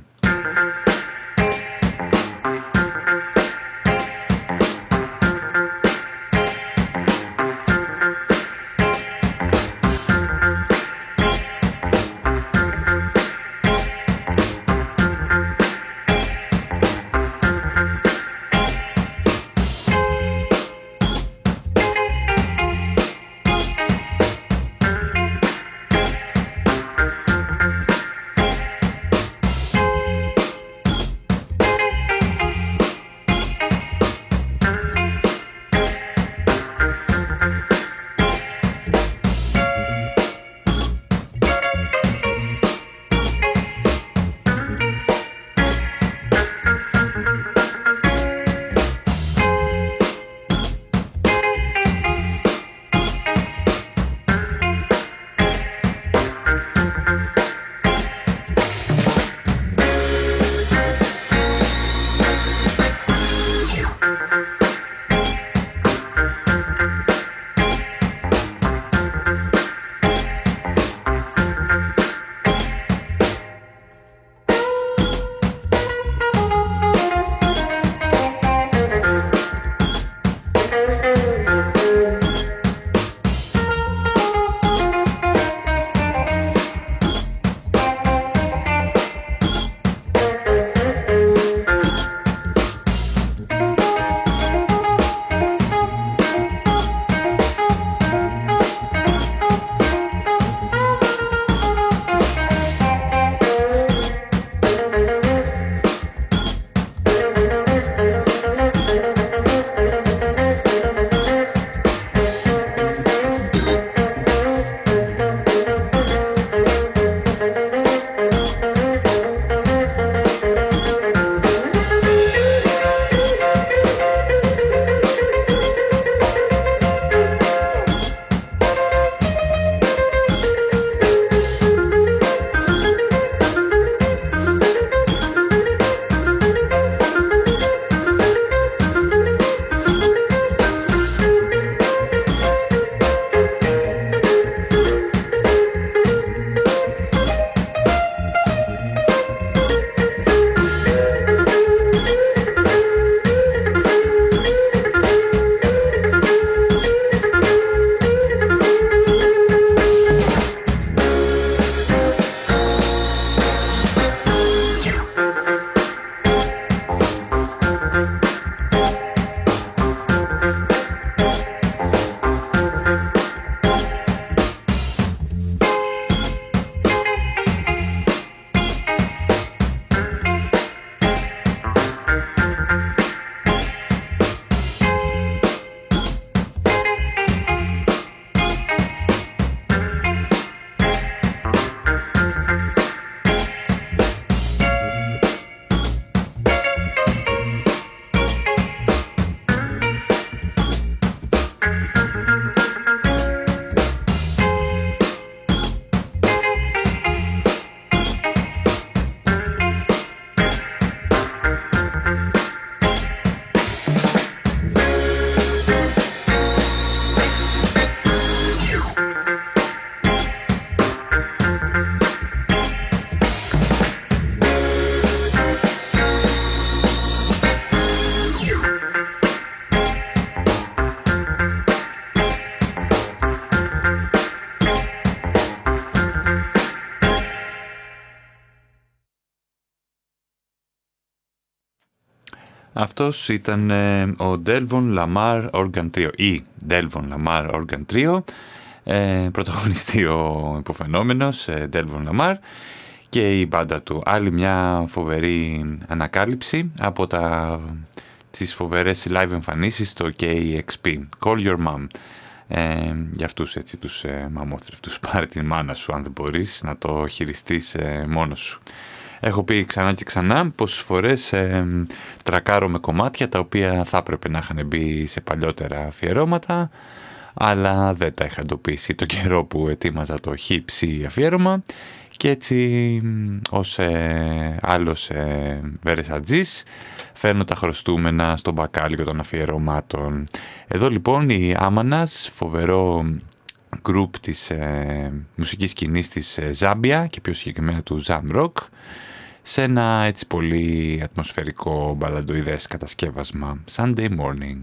Αυτός ήταν ε, ο Delvon Lamar Organ Trio ή Delvon Lamar Organ Trio ε, πρωταγωνιστεί ο υποφαινόμενος ε, Delvon Lamar και η μπάντα του. Άλλη μια φοβερή ανακάλυψη από τα, τις φοβερές live εμφανίσεις στο KEXP. Call Your Mom. Ε, για αυτούς έτσι τους ε, μαμόθρευτους (laughs) πάρε την μάνα σου αν δεν μπορείς να το χειριστείς ε, μόνος σου. Έχω πει ξανά και ξανά πόσες φορές ε, τρακάρω με κομμάτια τα οποία θα έπρεπε να είχαν μπει σε παλιότερα αφιερώματα αλλά δεν τα είχα εντοπίσει το καιρό που ετοίμαζα το χύψη αφιέρωμα και έτσι ως ε, άλλος ε, Βερεσατζής φέρνω τα χρωστούμενα στο μπακάλικο των αφιερωμάτων. Εδώ λοιπόν η Άμανας, φοβερό γκρουπ της ε, μουσικής σκηνής της ε, Ζάμπια και πιο συγκεκριμένα του Ζαμ Rock σε ένα έτσι πολύ ατμοσφαιρικό μπαλαντοειδές κατασκεύασμα Sunday Morning.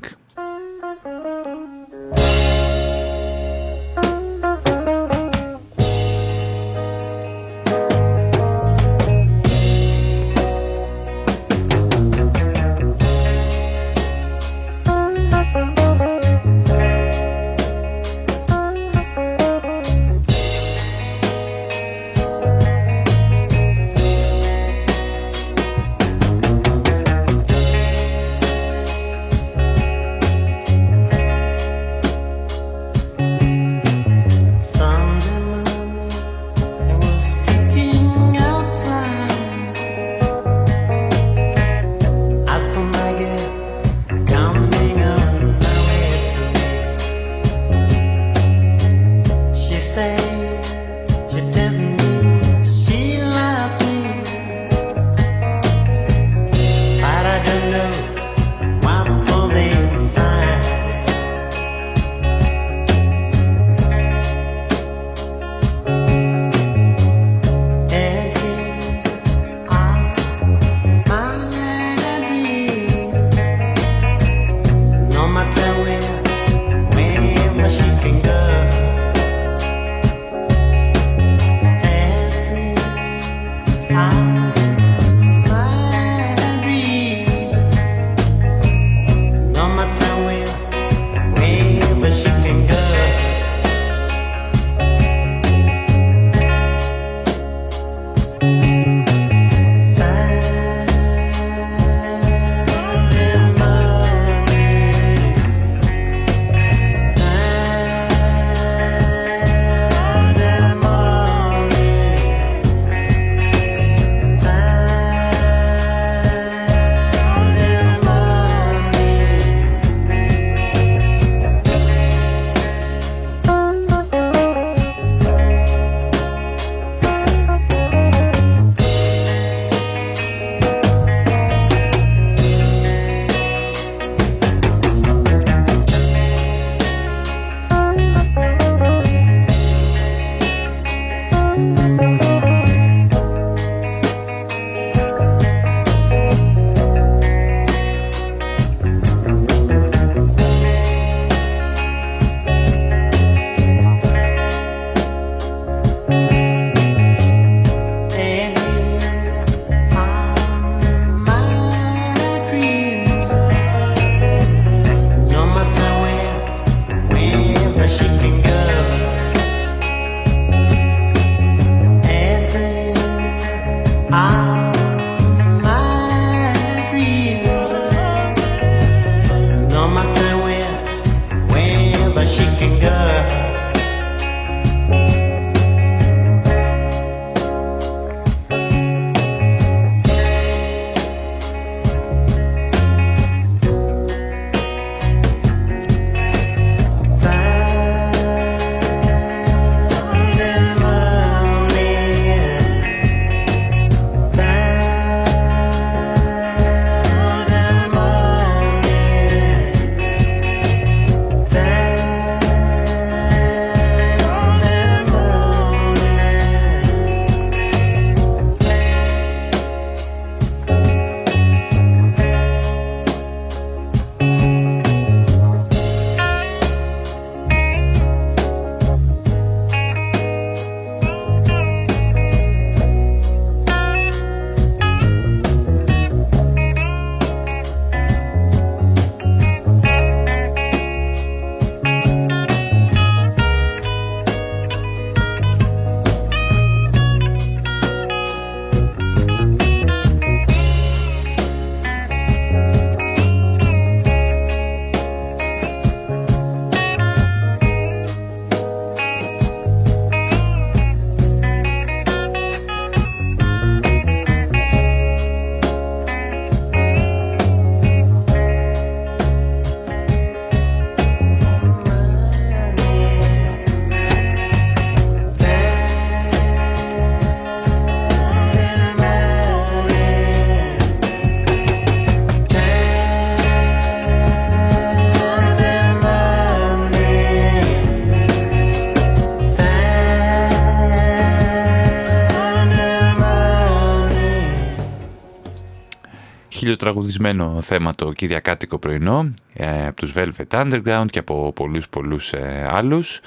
Ηλιοτραγουδισμένο θέμα το Κυριακάτικο πρωινό ε, από τους Velvet Underground και από πολλούς πολλούς ε, άλλους.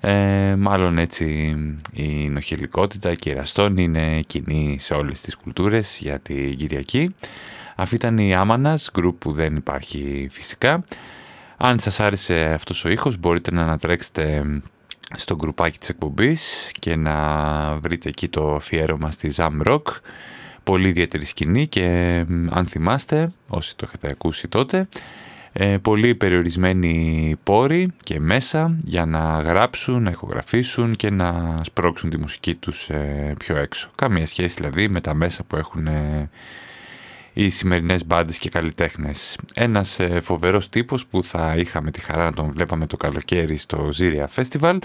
Ε, μάλλον έτσι η νοχελικότητα και η ραστόν είναι κοινή σε όλες τις κουλτούρες για την Κυριακή. Αυτή ήταν η Άμανας, γκρουπ που δεν υπάρχει φυσικά. Αν σας άρεσε αυτός ο ήχος μπορείτε να ανατρέξετε στο γκρουπάκι της εκπομπής και να βρείτε εκεί το αφιέρωμα στη Zam Rock. Πολύ ιδιαίτερη σκηνή και αν θυμάστε, όσοι το έχετε ακούσει τότε, ε, πολύ περιορισμένοι πόροι και μέσα για να γράψουν, να ηχογραφήσουν και να σπρώξουν τη μουσική τους ε, πιο έξω. Καμία σχέση δηλαδή με τα μέσα που έχουν ε, οι σημερινές μπάντες και καλλιτέχνες. Ένας ε, φοβερός τύπος που θα είχαμε τη χαρά να τον βλέπαμε το καλοκαίρι στο Ziria Festival,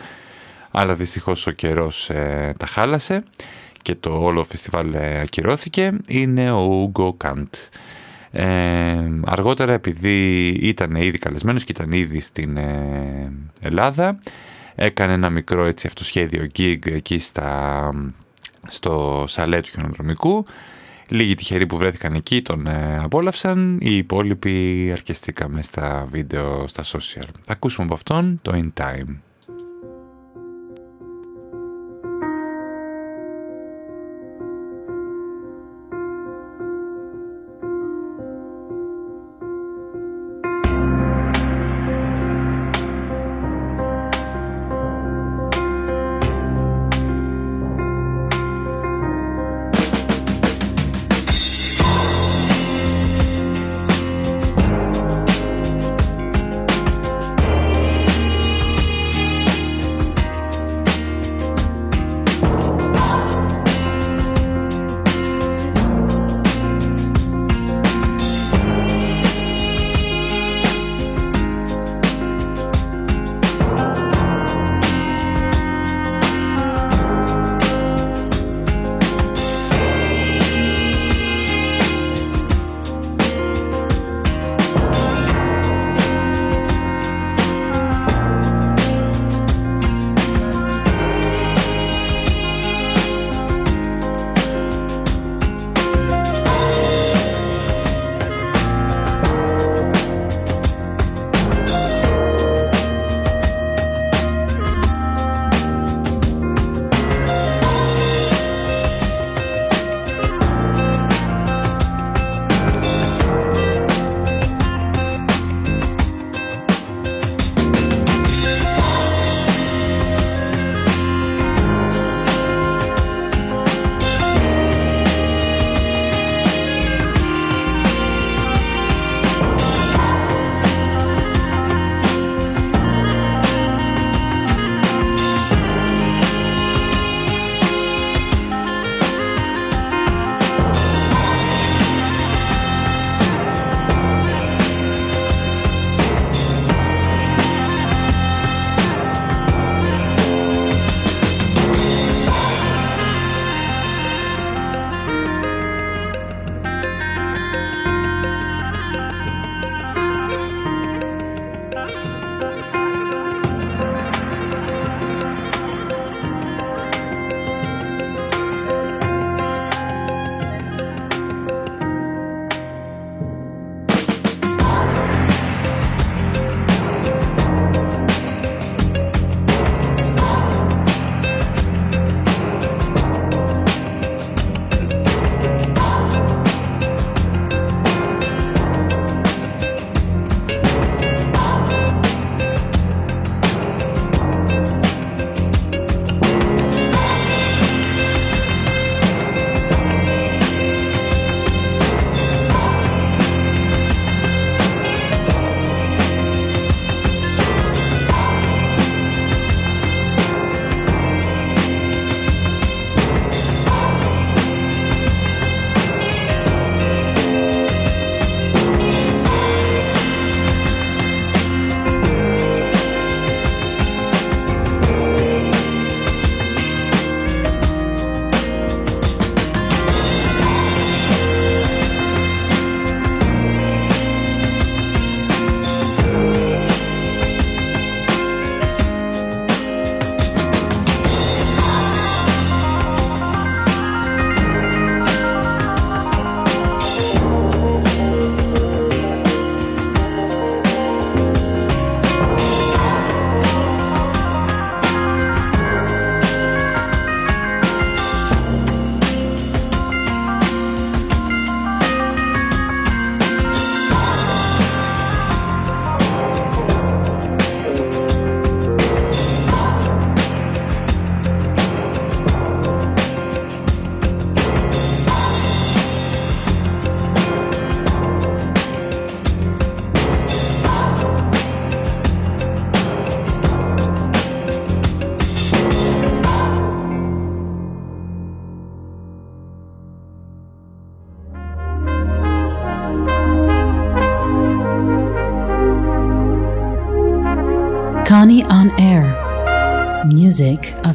αλλά δυστυχώς ο καιρός ε, τα χάλασε και το όλο φεστιβάλ ε, ακυρώθηκε, είναι ο Ugo Kant. Ε, αργότερα επειδή ήταν ήδη καλεσμένος και ήταν ήδη στην Ελλάδα, έκανε ένα μικρό έτσι αυτοσχέδιο gig εκεί στα, στο σαλέ του χιονοδρομικού Λίγοι τυχεροί που βρέθηκαν εκεί τον ε, απόλαυσαν, οι υπόλοιποι αρκεστήκαμε στα βίντεο στα social. Θα ακούσουμε από αυτόν το In Time.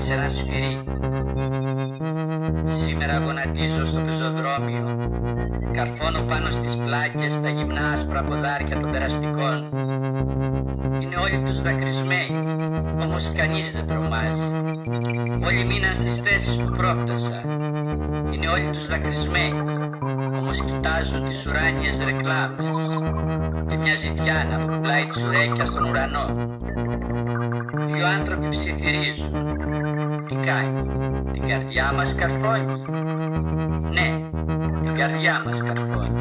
σε ένα σφυρί. Σήμερα γονατίζω στο πεζοδρόμιο. Καρφώνω πάνω στις πλάκες τα γυμνά άσπρα ποδάρια των περαστικών. Είναι όλοι τους δακρυσμένοι, όμως κανείς δεν τρομάζει. Όλοι μείναν στις θέσεις που πρόφτασα. Είναι όλοι τους δακρυσμένοι, όμως κοιτάζω τις ουράνιες ρεκλάμες και μια ζητιάνα που πλάει τσουρέκια στον ουρανό. Δύο άνθρωποι ψιθυρίζουν, τι κάνει. Την καρδιά μας καρφώνει. Ναι, την καρδιά μας καρφώνει.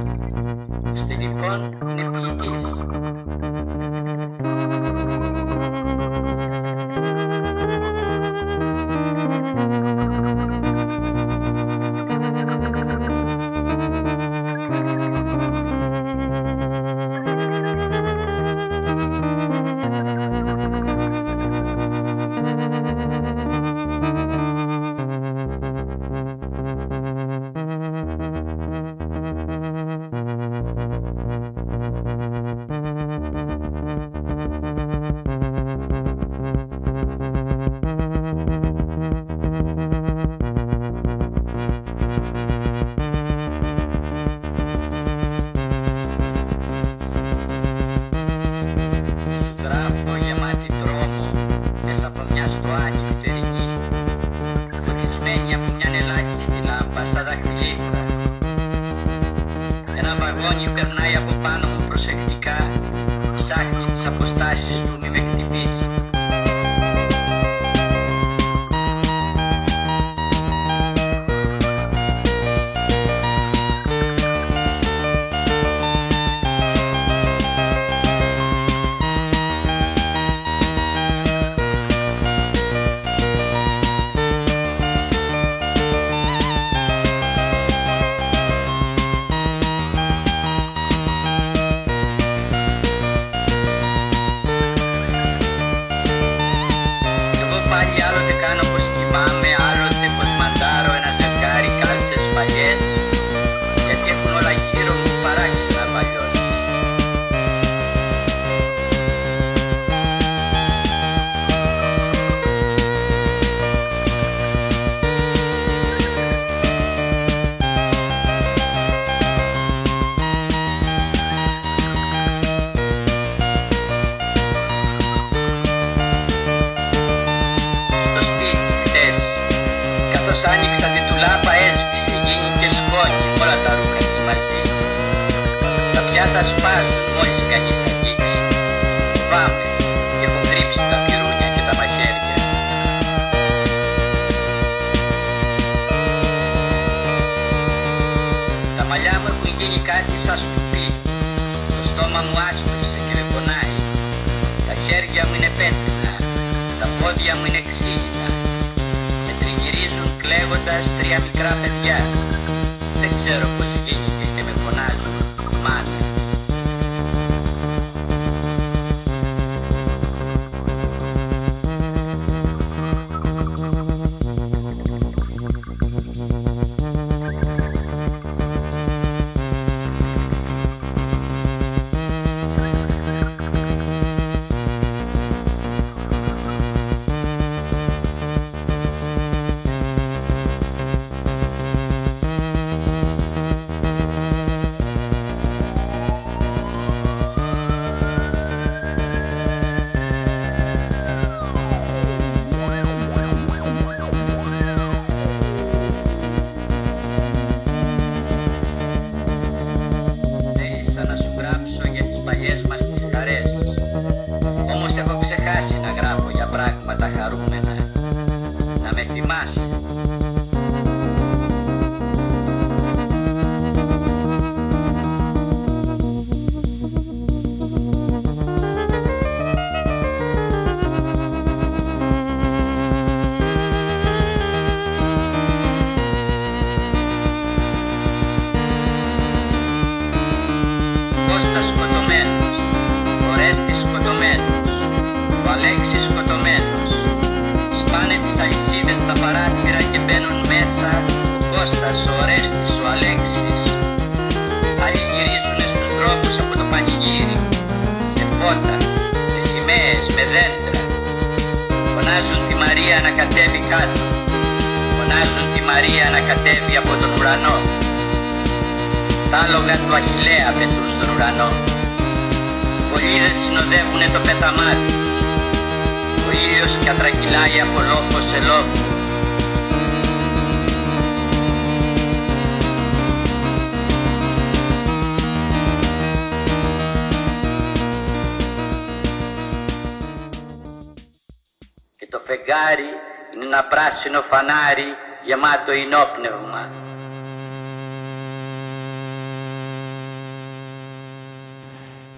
Γεμάτο ενόπνευμα.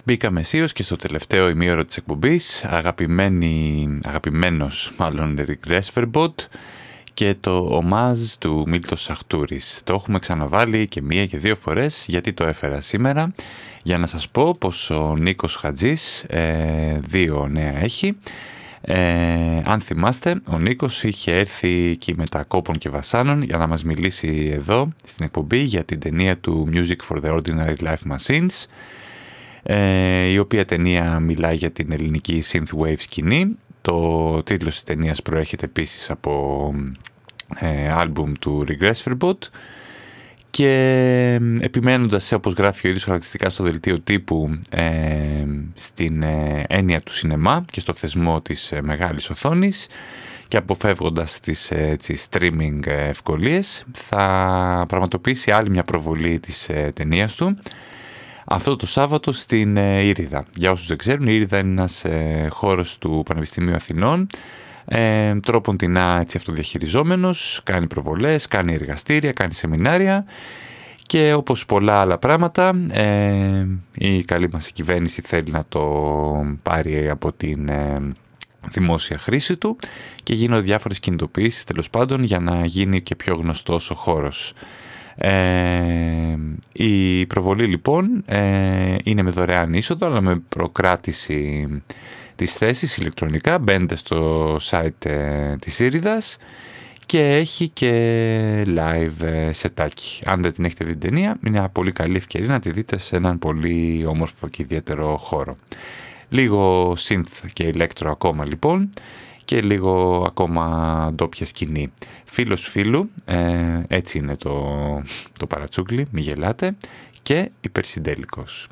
Μπήκαμε αισίως και στο τελευταίο ημίωρο της εκπομπής, αγαπημένη, αγαπημένος μάλλον Rick Resverbot και το ομάζ του Μίλτο Σαχτούρης. Το έχουμε ξαναβάλει και μία και δύο φορές γιατί το έφερα σήμερα για να σας πω πως ο Νίκος Χατζής ε, δύο νέα έχει. Ε, αν θυμάστε, ο Νίκος είχε έρθει εκεί με τα κόπων και βασάνων για να μας μιλήσει εδώ στην εκπομπή για την ταινία του Music for the Ordinary Life Machines ε, η οποία ταινία μιλάει για την ελληνική synthwave σκηνή. Το τίτλος της ταινίας προέρχεται επίσης από ε, άλμπουμ του Regress Bot και επιμένοντας σε όπως γράφει ο ίδιος χαρακτηριστικά στο δελτίο τύπου ε, στην ε, έννοια του σινεμά και στο θεσμό της ε, μεγάλης οθόνης και αποφεύγοντας τις έτσι, streaming ευκολίες θα πραγματοποιήσει άλλη μια προβολή της ταινίας του αυτό το Σάββατο στην ε, Ήριδα. Για όσους δεν ξέρουν, η Ήριδα είναι ένας ε, χώρος του Πανεπιστημίου Αθηνών, ε, τρόπον την έτσι αυτοδιαχειριζόμενος, κάνει προβολές, κάνει εργαστήρια, κάνει σεμινάρια και όπως πολλά άλλα πράγματα ε, η καλή μας κυβέρνηση θέλει να το πάρει από την ε, δημόσια χρήση του και γίνονται διάφορες κινητοποιήσεις τέλος πάντων για να γίνει και πιο γνωστός ο χώρος. Ε, η προβολή λοιπόν ε, είναι με δωρεάν είσοδο αλλά με προκράτηση της θέσης ηλεκτρονικά. Μπαίνετε στο site ε, της Ήριδας και έχει και live ε, σετάκι. Αν δεν την έχετε δει την ταινία, είναι μια πολύ καλή ευκαιρία να τη δείτε σε έναν πολύ όμορφο και ιδιαίτερο χώρο. Λίγο synth και ηλέκτρο ακόμα λοιπόν και λίγο ακόμα ντόπια σκηνή. Φίλος φίλου, ε, έτσι είναι το, το παρατσούκλι, μη γελάτε, και υπερσυντέλικος.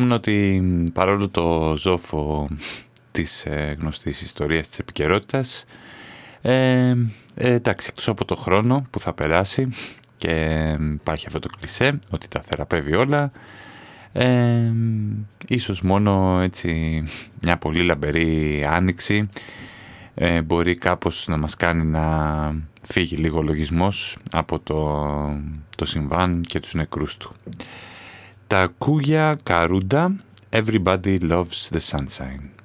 Σκεφτόμουν ότι παρόλο το ζόφο της ε, γνωστής ιστορίας της επικαιρότητας. Ε, ε, εντάξει, εκτός από το χρόνο που θα περάσει και υπάρχει αυτό το κλισέ ότι τα θεραπεύει όλα ε, ίσως μόνο έτσι μια πολύ λαμπερή άνοιξη ε, μπορεί κάπως να μας κάνει να φύγει λίγο ο λογισμός από το, το συμβάν και τους νεκρούς του. Τα Κούγια Καρούντα Everybody Loves the Sunshine.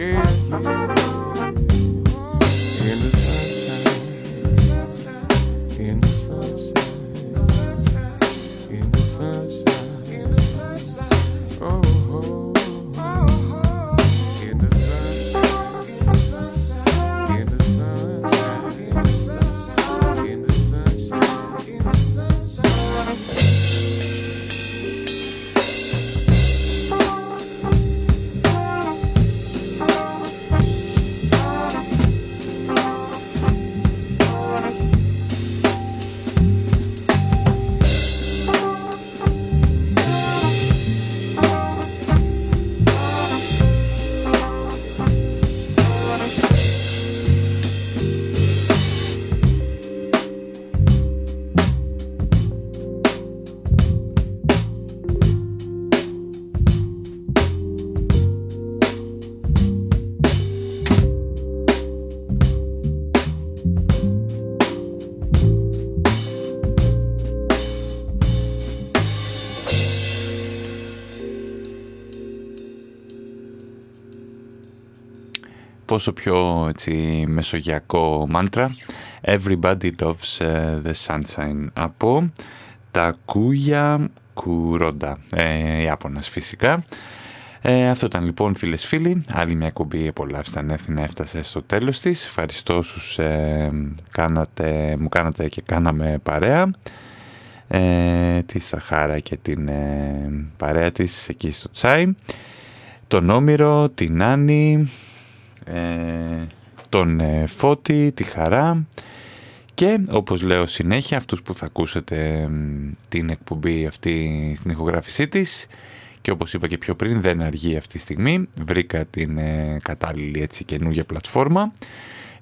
Yeah, πόσο πιο έτσι, μεσογειακό μάντρα. Everybody loves ε, the sunshine από τα Κούγια Κουρόντα. Ε, Ιάπωνας φυσικά. Ε, αυτό ήταν λοιπόν φίλες φίλοι. Άλλη μια κουμπή απολαύσταν έφυνα έφτασε στο τέλος της. Ευχαριστώ όσους ε, κάνατε, μου κάνατε και κάναμε παρέα. Ε, τη Σαχάρα και την ε, παρέα της εκεί στο Τσάι. Τον Όμηρο, την Άννη. ε, τον ε, Φώτη, τη Χαρά και όπως λέω συνέχεια αυτούς που θα ακούσετε μ, την εκπομπή αυτή στην ηχογράφησή της και όπως είπα και πιο πριν δεν αργεί αυτή τη στιγμή βρήκα την ε, κατάλληλη έτσι καινούργια πλατφόρμα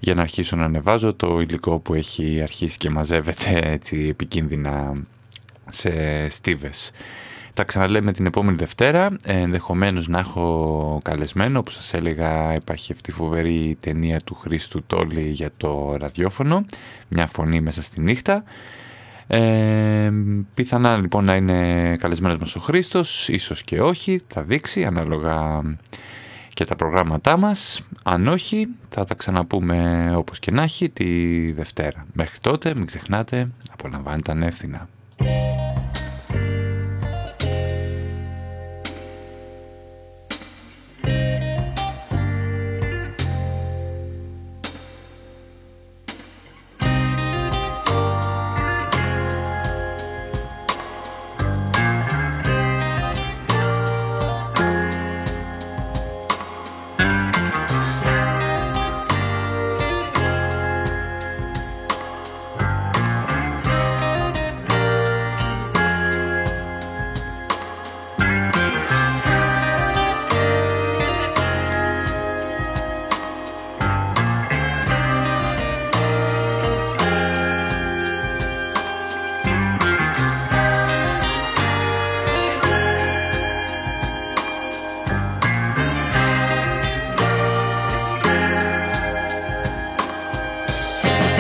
για να αρχίσω να ανεβάζω το υλικό που έχει αρχίσει και μαζεύεται έτσι επικίνδυνα σε στίβες. Τα ξαναλέμε την επόμενη Δευτέρα, ε, ενδεχομένως να έχω καλεσμένο, όπως σας έλεγα υπάρχει αυτή η φοβερή ταινία του Χρήστου Τόλη για το ραδιόφωνο, μια φωνή μέσα στη νύχτα. Ε, πιθανά λοιπόν να είναι καλεσμένος μας ο Χρήστος, ίσως και όχι, θα δείξει ανάλογα και τα προγράμματά μας. Αν όχι, θα τα ξαναπούμε όπως και να έχει τη Δευτέρα. Μέχρι τότε μην ξεχνάτε, απολαμβάνετε ανεύθυνα.